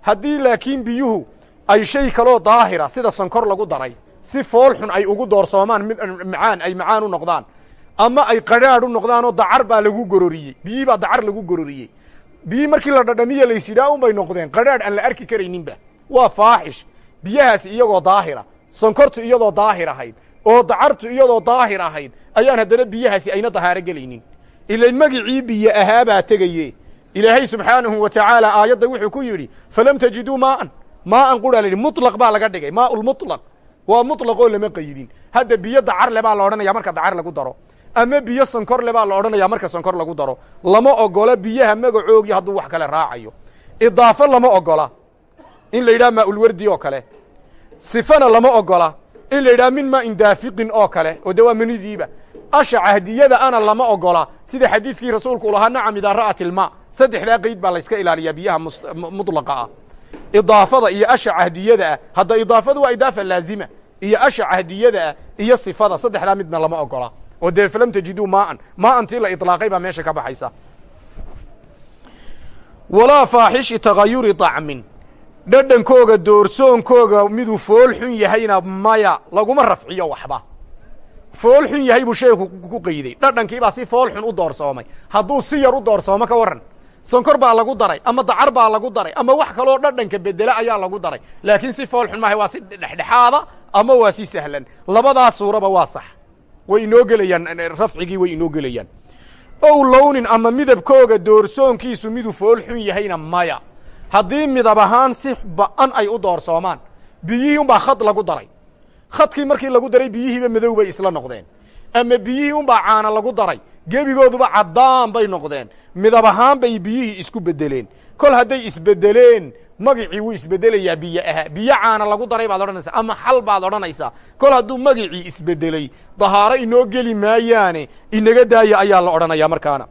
Haddii laakiin biyuhu ay shay kaloo daahira sida sonkor lagu daray. Si fool xun ay ugu doorsoomaan mid macaan ay macaan u noqdaan. Ama ay qadhaadh u noqdaan oo dacar baa lagu gororiyey. Biyii baa dacar lagu gororiyey. Biyii markii la dhadhamiye laysidhaa un bay noqdeen. Qadhaadh aan la arki karayninba. Waa faaxish. Biyahaasi iyagoo daahira. Sonkortu iyadoo daahir ahayd. Oo dacartu iyadoo daahir ahayd. Ayaan haddana biyahaasi ayna dahaaro gelaynin. Ilain magicii biyo ahaabaa tegaye ilaahay subxaanahu wa tacaala aayadda wuxuu ku yidhi falam tajiduu maa'an maaan qura layihi mulaq baa laga dhigay maaulmulaq waa mulaqoo lama qayidin hadda biyo dacarle baa la odhanaya marka dacar lagu daro. Ama biyo sankorle baa la odhanaya marka sankor lagu daro. Lama ogola biyaha magacoogii hadduu wax kale raacayo. Idaafo lama ogola. In la yidhaha maaulwardi oo kale. Sifana lama ogola. In la yidhaha min maain daafiqin oo kale. Oo de waa manidiiba. Asha cahdiyada ana lama ogola. Sida xadiidkii rasuulku ulahaa nacam idaa ra'at ilmaa saddexdaa qeyd baa layska ilaaliyaa biyaha mudlaqa ah idaafada iyo asha cahdiyada ah. Hadda idaafadu waa idaafa laazima. Iyo asha cahdiyada ah iyo sifada. Saddexdaa midna lama ogola. Oo dee falam tajiduu maaan. Maantii la ilaaqay baa meesha ka baxaysa. Walaa faaxishi tagayuri طacmin dhadhankooga doorsoonkooga miduu fool xun yahayna maya laguma rafciyo waxba. Fool xun yahay buu sheeku ku qeyday dhadhankiibaa si fool xun u doorsoomay. Hadduu si yar u doorsoomo ka warran sonkor baa lagu daray ama dacar baa lagu daray ama wax kaloo dhadhanka bedela ayaa lagu daray. Laakiin si fool xun maaha waa si dhexdhexaada ama waa si sahlan. Labadaas suuraba waa sax. Way inoo gelayaan rafcigii way inoo gelayaan. Ow lownin ama midabkooga doorsoonkiisu miduu fool xun yahayna maya. Haddii midab ahaan si ba'an ay u doorsoomaan biyihii unbaa khad lagu daray. Khadkii markii lagu daray biyihiiba madow bay isla noqdeen ama biyihii unbaa caana lagu daray. Gebigooduba caddaan bay noqdeen. Midab ahaan bay biyihii isku beddeleen. Kol hadday isbeddeleen magicii wuu isbeddelayaa biyo aha. Biyo caana lagu daray baad odhanaysaa ama xal baad odhanaysaa. Kol hadduu magicii isbeddeley dahaaro inoo geli maayaane inaga daaya ayaa la odhanayaa markaana.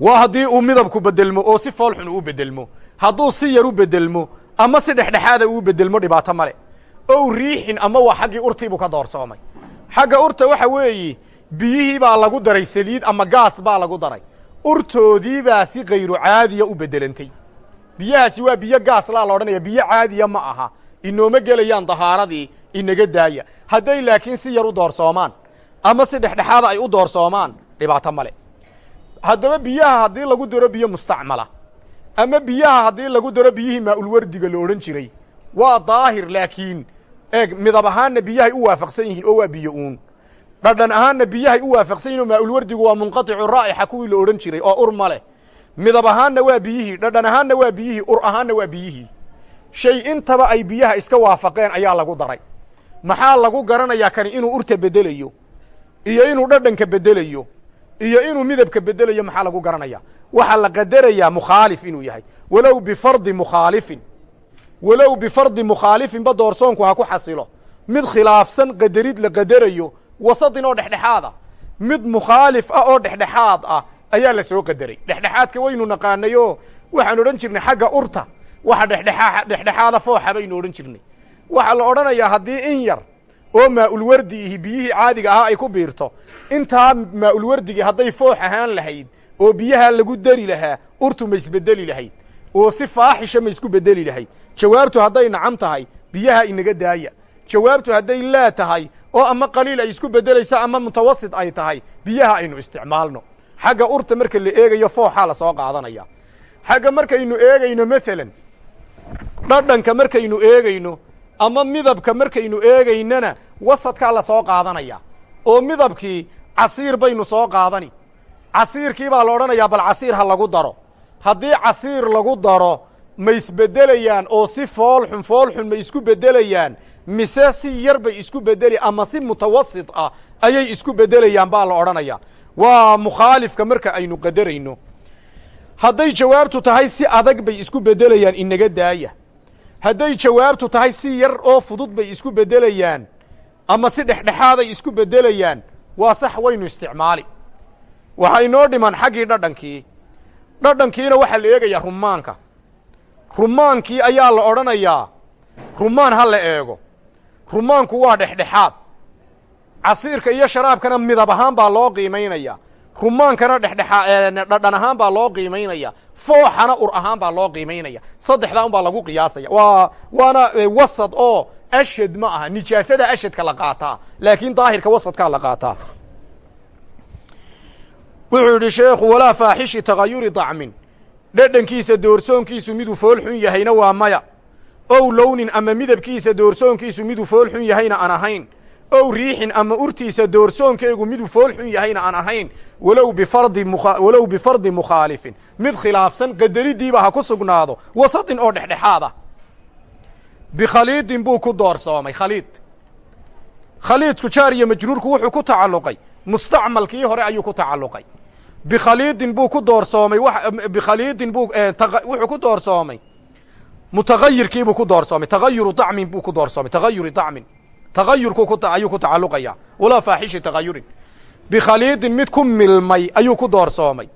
Waa haddii uu midabku beddelmo oo si fool xun uu beddelmo hadduu si yar u beddelmo ama si dhexdhexaada uu beddelmo dhibaato male ow riixin ama waa xaggii urtiibuu ka doorsoomay xagga urta waxa weeye biyihii baa lagu daray saliid ama gaas baa lagu daray. Urtoodii baa si kayru caadiya u beddelantay biyahaasi waa biyo gaas laa la odhanaya biyo caadiya ma aha. Inooma gelayaan dahaaradii inaga daaya. Hadday laakiin si yar u doorsoomaan ama si dhexdhexaada ay u doorsoomaan dhibaato male haddaba biyaha haddii lagu daro biyo mustacmala. Ama biyaha haddii lagu daro biyihii maaulwardiga la odhan jiray. Waa daahir laakiin eeg midab ahaanna biyahay u waafaqsan yihiin oo waa biyo uun. Dhadhan ahaanna biyahay u waafaqsan yihiin oo maaulwardigu waa munqaticu raa'ixa kuwii la odhan jiray oo ur ma leh. Midab ahaanna waa biyihii dhadhan ahaanna waa biyihii ur ahaanna waa biyihii shay intaba ay biyaha iska waafaqeen ayaa lagu daray. Maxaa lagu garanayaa kani inuu urta beddelayo iyo inuu dhadhanka beddelayo iyo inuu midabka bedelayo? Maxaa lagu garanaya waxaa la qadarayaa mukhaalif inuu yahay. Walow bifardi mukhaalifin walow bifardi mukhaalifinba doorsoonku ha ku xasilo. Mid khilaafsan qadarid la qadarayo wasadin oo dhexdhexaada mid mukhaalif ah oo dhexdhexaad ah ayaa la soo qadaray dhexdhexaadka waynu naqaanayoo waxaan odhan jirnay xagga urta. Waxa dhexdhexaa dhexdhexaada fooxa baynu odhan jirnay. Waxaa la odhanayaa haddii in yar oo maa-ulwardi ihi biyihii caadiga ahaa ay ku biirto intaa maa-ulwardigii hadday foox ahaan lahayd oo biyaha lagu dari lahaa urtu ma isbedeli lahayd oo si faaxisha ma isku bedeli lahayd. Jawaabtu hadday nacam tahay biyaha inaga daaya. Jawaabtu hadday laa tahay oo ama qaliil ay isku beddelayso ama mutawasit ay tahay biyaha aynu isticmaalno. Xagga urta marka la eegayo fooxaa la soo qaadanaya. Xagga markaynu eegayno maalan dhadhanka markaynu eegayno ama midabka markaynu eegaynana wasadkaa la soo qaadanaya. Oo midabkii casiir baynu soo qaadani. Casiirkii baa la odhanayaa bal casiir ha lagu daro haddii casiir lagu daro ma isbeddelayaan oo si foolxun foolxun ma isku beddelayaan mise si yar bay isku beddeli ama si mutawasit ah ayay isku beddelayaan baa la odhanayaa waa mukhaalifka marka aynu qadarayno. Hadday jawaabtu tahay si adag bay isku beddelayaan inaga daaya. Hadday jawaabtu tahay si yar oo fudud bay isku beddelayaan ama si dhexdhexaaday isku beddelayaan waa sax waynu isticmaali. Waxaa inoo dhiman xaggii dhadhankii dhadhankiina waxaa la eegayaa rumaanka rumaankii ayaa la odhanayaa rumaan ha la eego. Rumaanku waa dhexdhexaad. Casiirka iyo sharaabkana midab ahaan baa loo qiimaynaya rumaankana dhexdhexaa dhadhan ahaan baa loo qiimaynaya fooxana ur ahaan baa loo qiimaynaya saddexdaa un baa lagu qiyaasaya. Waa waana wasad oo ashad ma aha. Nijaasada ashadka la qaataa laakiin daahirka wasadkaa la qaataa wuxuu yidhi sheekhu walaa faaxishi tagayuri dacmin. Dhadhankiisa doorsoonkiisu miduu fool xun yahayna waa maya. Ow lownin ama midabkiisa doorsoonkiisu miduu fool xun yahayna aan ahayn. Ow riixin ama urtiisa doorsoonkeegu miduu fool xun yahayna aan ahayn. Walow bifardi walow bifardi mukhaalifin. Mid khilaafsan qadaridiiba ha ku sugnaado. Wasadin oo dhexdhexaada. Bikhaliidin buu ku doorsoomay khaliid. Khaliidku jaar iyo majruurku wuxuu ku tacalluqay. Mustacmalkii hore ayuu ku tacalluqay bikhaliidin buu ku doorsoomay bikhaliidin buu wuxuu ku doorsoomay. Mutagayirkiibuu ku doorsoomay tagayuru dacmin buu ku doorsoomay tagayuri dacmin. Tagayurku ayuu ku tacalluqaya walaa faaxishi tagayurin bikhaliidin mid ku milmay ayuu ku doorsoomay.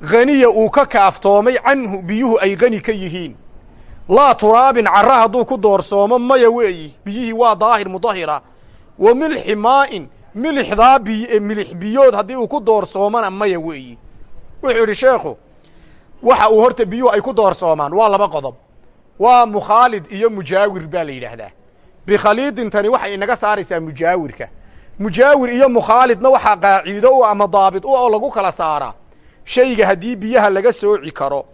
Haniya uu ka kaaftoomay canhu biyuhu ay hani ka yihiin. Laa turaabin cara ku doorsoomo maya weeyi biyihii waa daahir mudahira. Wa milxi maa'in milixdaa biy milix biyood haddii uu ku doorsoomana maya weeyi. Wuxuu yidhi sheekhu waxa uu horta biyuhu ay ku doorsoomaan waa laba qodob. Waa mukhaalid iyo mujaawir baa la yidhaahdaa. Bikhaliidintani waxay inaga saaraysaa mujaawirka. Mujaawir iyo mukhaalidna waxaa qaaciido u ama daabit u oo lagu kala saaraa. Shayga haddii biyaha laga sooci karo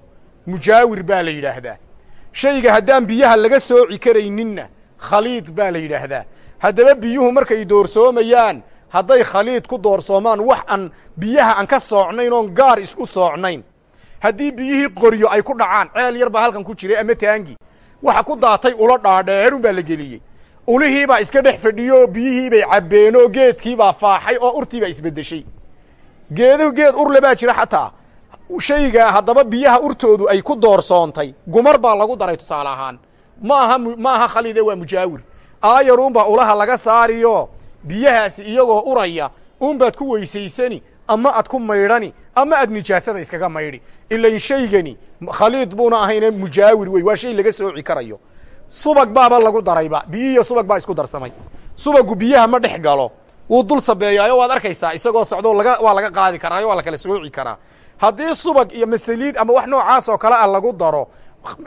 mujaawir baa la yidhaahdaa. Shayga haddaan biyaha laga sooci karayninna khaliid baa la yidhaahdaa haddaba biyuhu markay doorsoomayaan hadday khaliid ku doorsoomaan wax aan biyaha aan ka soocnayn oon gaar isku soocnayn. Haddii biyihii qoryo ay ku dhacaan ceel yar baa halkan ku jiray ama taangi. Waxa ku daatay ulo dhaadheerun baa la geliyey. Ulihiibaa iska dhex fadhiyo biyihiibay cabbeen oo geedkiibaa faaxay oo urtiibaa isbeddeshay. Geeduhu geed urle baa jira xataa. Shayga haddaba biyaha urtoodu ay ku doorsoontay gumar baa lagu daray tusaale ahaan. Ma aha ma aha khaliide waa mujaawir aayaruunbaa ulaha laga saariyo. Biyahaasi iyagoo uraya uunbaad ku weysaysani ama aad ku maydhani ama aad nijaasada iskaga maydhi. Ilan shaygani khaliid buuna ahayne mujaawir wey waa shay laga sooci karayo. Subag baaba lagu darayba biyihiiyo subag baa isku darsamay. Subagu biyaha ma dhex galo wuu dul sabeeyaayo waad arkaysaa isagoo socdo laga waa laga qaadi karaayo waa la kala sooci karaa. Haddii subag iyo masaliid ama wax noocaas oo kale ah lagu daro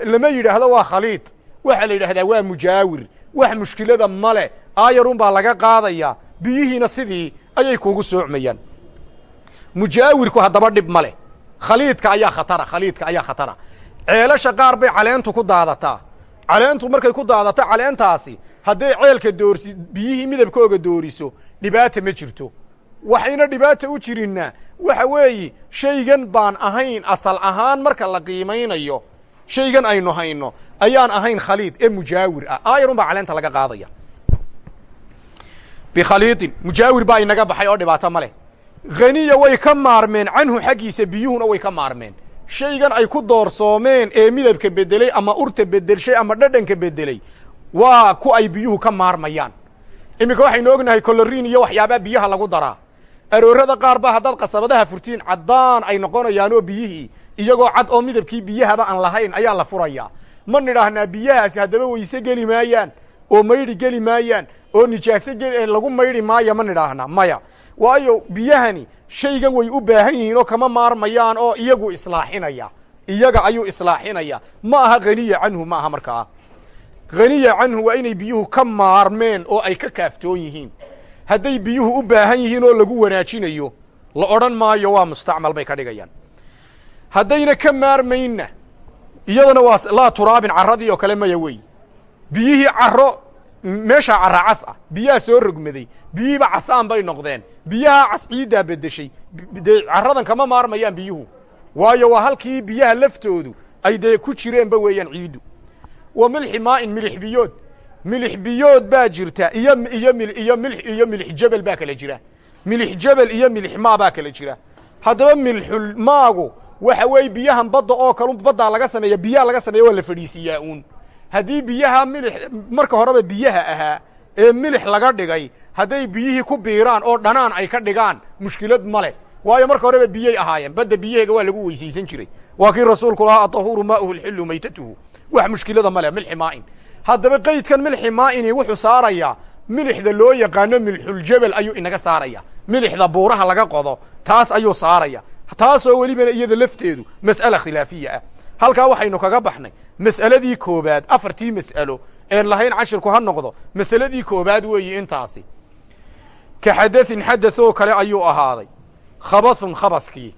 lama yidhaahdo waa khaliid. Waxaa la yidhahdaa waa mujaawir wax mushkilada male aayarun baa laga qaadaya biyihiina sidii ayay kuugu soocmayaan. Mujaawirku haddaba dhib ma leh khaliidka ayaa khatara khaliidka ayaa khatara. Ceelasha qaar bay caleentu ku daadataa caleentu markay ku daadato caleentaasi hadday ceelka doorsi biyihii midabkooga dooriso dhibaata ma jirto. Waxayna dhibaata u jirinna. Waxa weeye shaygan baan ahayn asal ahaan marka la qiimaynayo shaygan aynu hayno ayaan ahayn khaliid ee mujaawir ah. Aayarun baa caleenta laga qaadaya. Bikhaliidin mujaawir baa inaga baxay oo dhibaato ma leh. Haniya way ka maarmeen canhu xaggiisa biyuhuna way ka maarmeen. Shaygan ay ku doorsoomeen ee midabka beddelay ama urta beddelshay ama dhadhanka beddelay waa ku ay biyuhu ka maarmayaan. Iminka waxaynu ognahay koloriin iyo waxyaabaa biyaha lagu daraa aroorada qaar ba haddaad qasabadaha furtiin caddaan ay noqonayaanoo biyihii iyagoo cad oo midabkii biyahaba aan lahayn ayaa la furayaa ma nidhaahnaa biyahaasi haddaba weyse geli maayaan oo maydhi geli maayaan oo nijaaso lagu maydhi maaya ma nidhaahnaa maya. Waayo biyahani shaygan way u baahan yihiin oo kama maarmayaan oo iyagu islaaxinaya. Iyaga ayuu islaaxinaya. Ma aha haniya canhu ma aha markaa. Haniya canhu waa inay biyuhu ka maarmeen oo ay ka kaaftoon yihiin hadday biyuhu u baahan yihiin oo lagu wanaajinayo la odhan maayo waa mustacmal bay ka dhigayaan. Haddayna ka maarmaynna iyadana waa laa turaabin carradii oo kale maya wey. Biyihii carro meeshaa carra cas ah biyaha soo rogmaday biyihiiba casaan bay noqdeen biyaha cas ciiddaa beddeshay dee carradan kama maarmayaan biyuhu. Waayo waa halkii biyaha laftoodu ay dee ku jireenba weeyaan ciiddu. Wa milxi maa'in milix biyood milix biyood baa jirta iyo iyo iyo milx iyo milix jebel baa kala jira. Milix jebel iyo milix maa baa kala jira. Haddaba milxul maagu waxa weeye biyahan badda oo kalu baddaa laga sameeya biyaha laga sameeya waa la fadhiisiiyaa uun. Haddii biyaha milix marka horeba biyaha ahaa ee milix laga dhigay hadday biyihii ku biiraan oo dhanaan ay ka dhigaan mushkilad ma leh. Waayo marka horeba biyay ahaayeen badda biyaheega waa lagu weysaysan jiray. Waa kii rasuulku lahaa atahuuru maa'uhu lxilu maytatuhu. Wax mushkilada ma leh milxi haddaba qaydkan milxi maaini wuxuu saarayaa milixda loo yaqaano milxuljebel ayuu inaga saaraya. Milixda buuraha laga qodo taas ayuu saaraya. Taasoo welibana iyada lafteedu mas'ala khilaafiya ah. Halkaa waxaynu kaga baxnay mas'aladii koowaad afartii mas'alo een lahayn cashirku ha noqdo. Mas'aladii koowaad weeye intaasi. Ka xadain xadatd oo kale ayuu ahaaday. Khabasun khabaskii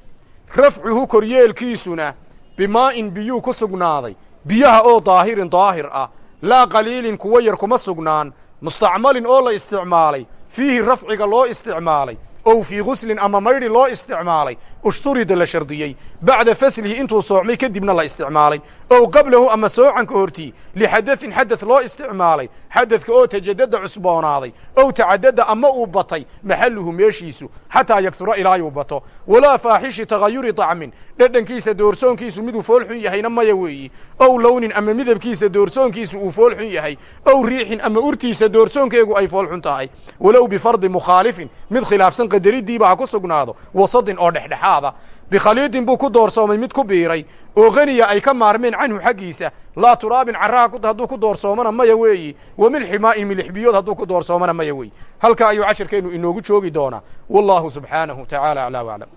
rafcuhu koryeelkiisuna bimaa'in biyuu ku sugnaaday. Biyaha oo daahirin daahir ah laa qaliilin kuwa yar kuma sugnaan mustacmalin oo la isticmaalay fiihi rafciga loo isticmaalay ow fii guslin ama maydhi loo isticmaalay ushturida la shardiyey. Bacda faslihi intuu soocmay kadibna la isticmaalay. Ow qablahu ama soocanka hortii lixadain xadad loo isticmaalay. Xadadka oo tajadada cusboonaaday. Ow tacadada ama uu batay maxaluhu meeshiisu xataa yagtura ilaayuu bato. Walaa faaxishi tagayuri طacmin dhadhankiisa doorsoonkiisu miduu foolxun yahayna maya weeyi. Ow lownin ama midabkiisa doorsoonkiisu uu foolxun yahay. Ow riixin ama urtiisa doorsoonkeegu ay foolxun tahay. Walow bifardi mukhaalifin mid khilaafsan qadaridiiba ha ku sugnaado wasadin oo dhexdhexaada. Bikhaliidin buu ku doorsoomay mid ku biiray. Oo khaniya ay ka maarmeen canhu xaggiisa. Laa turaabin carraha hadduu ku doorsoomana maya weeyi. Wa milxi milix biyood hadduu ku doorsoomana maya weeyi. Halkaa ayuu cashirkeennu inoogu joogi doonaa. Wallaahu subxaanahu tacaala aclaa waclam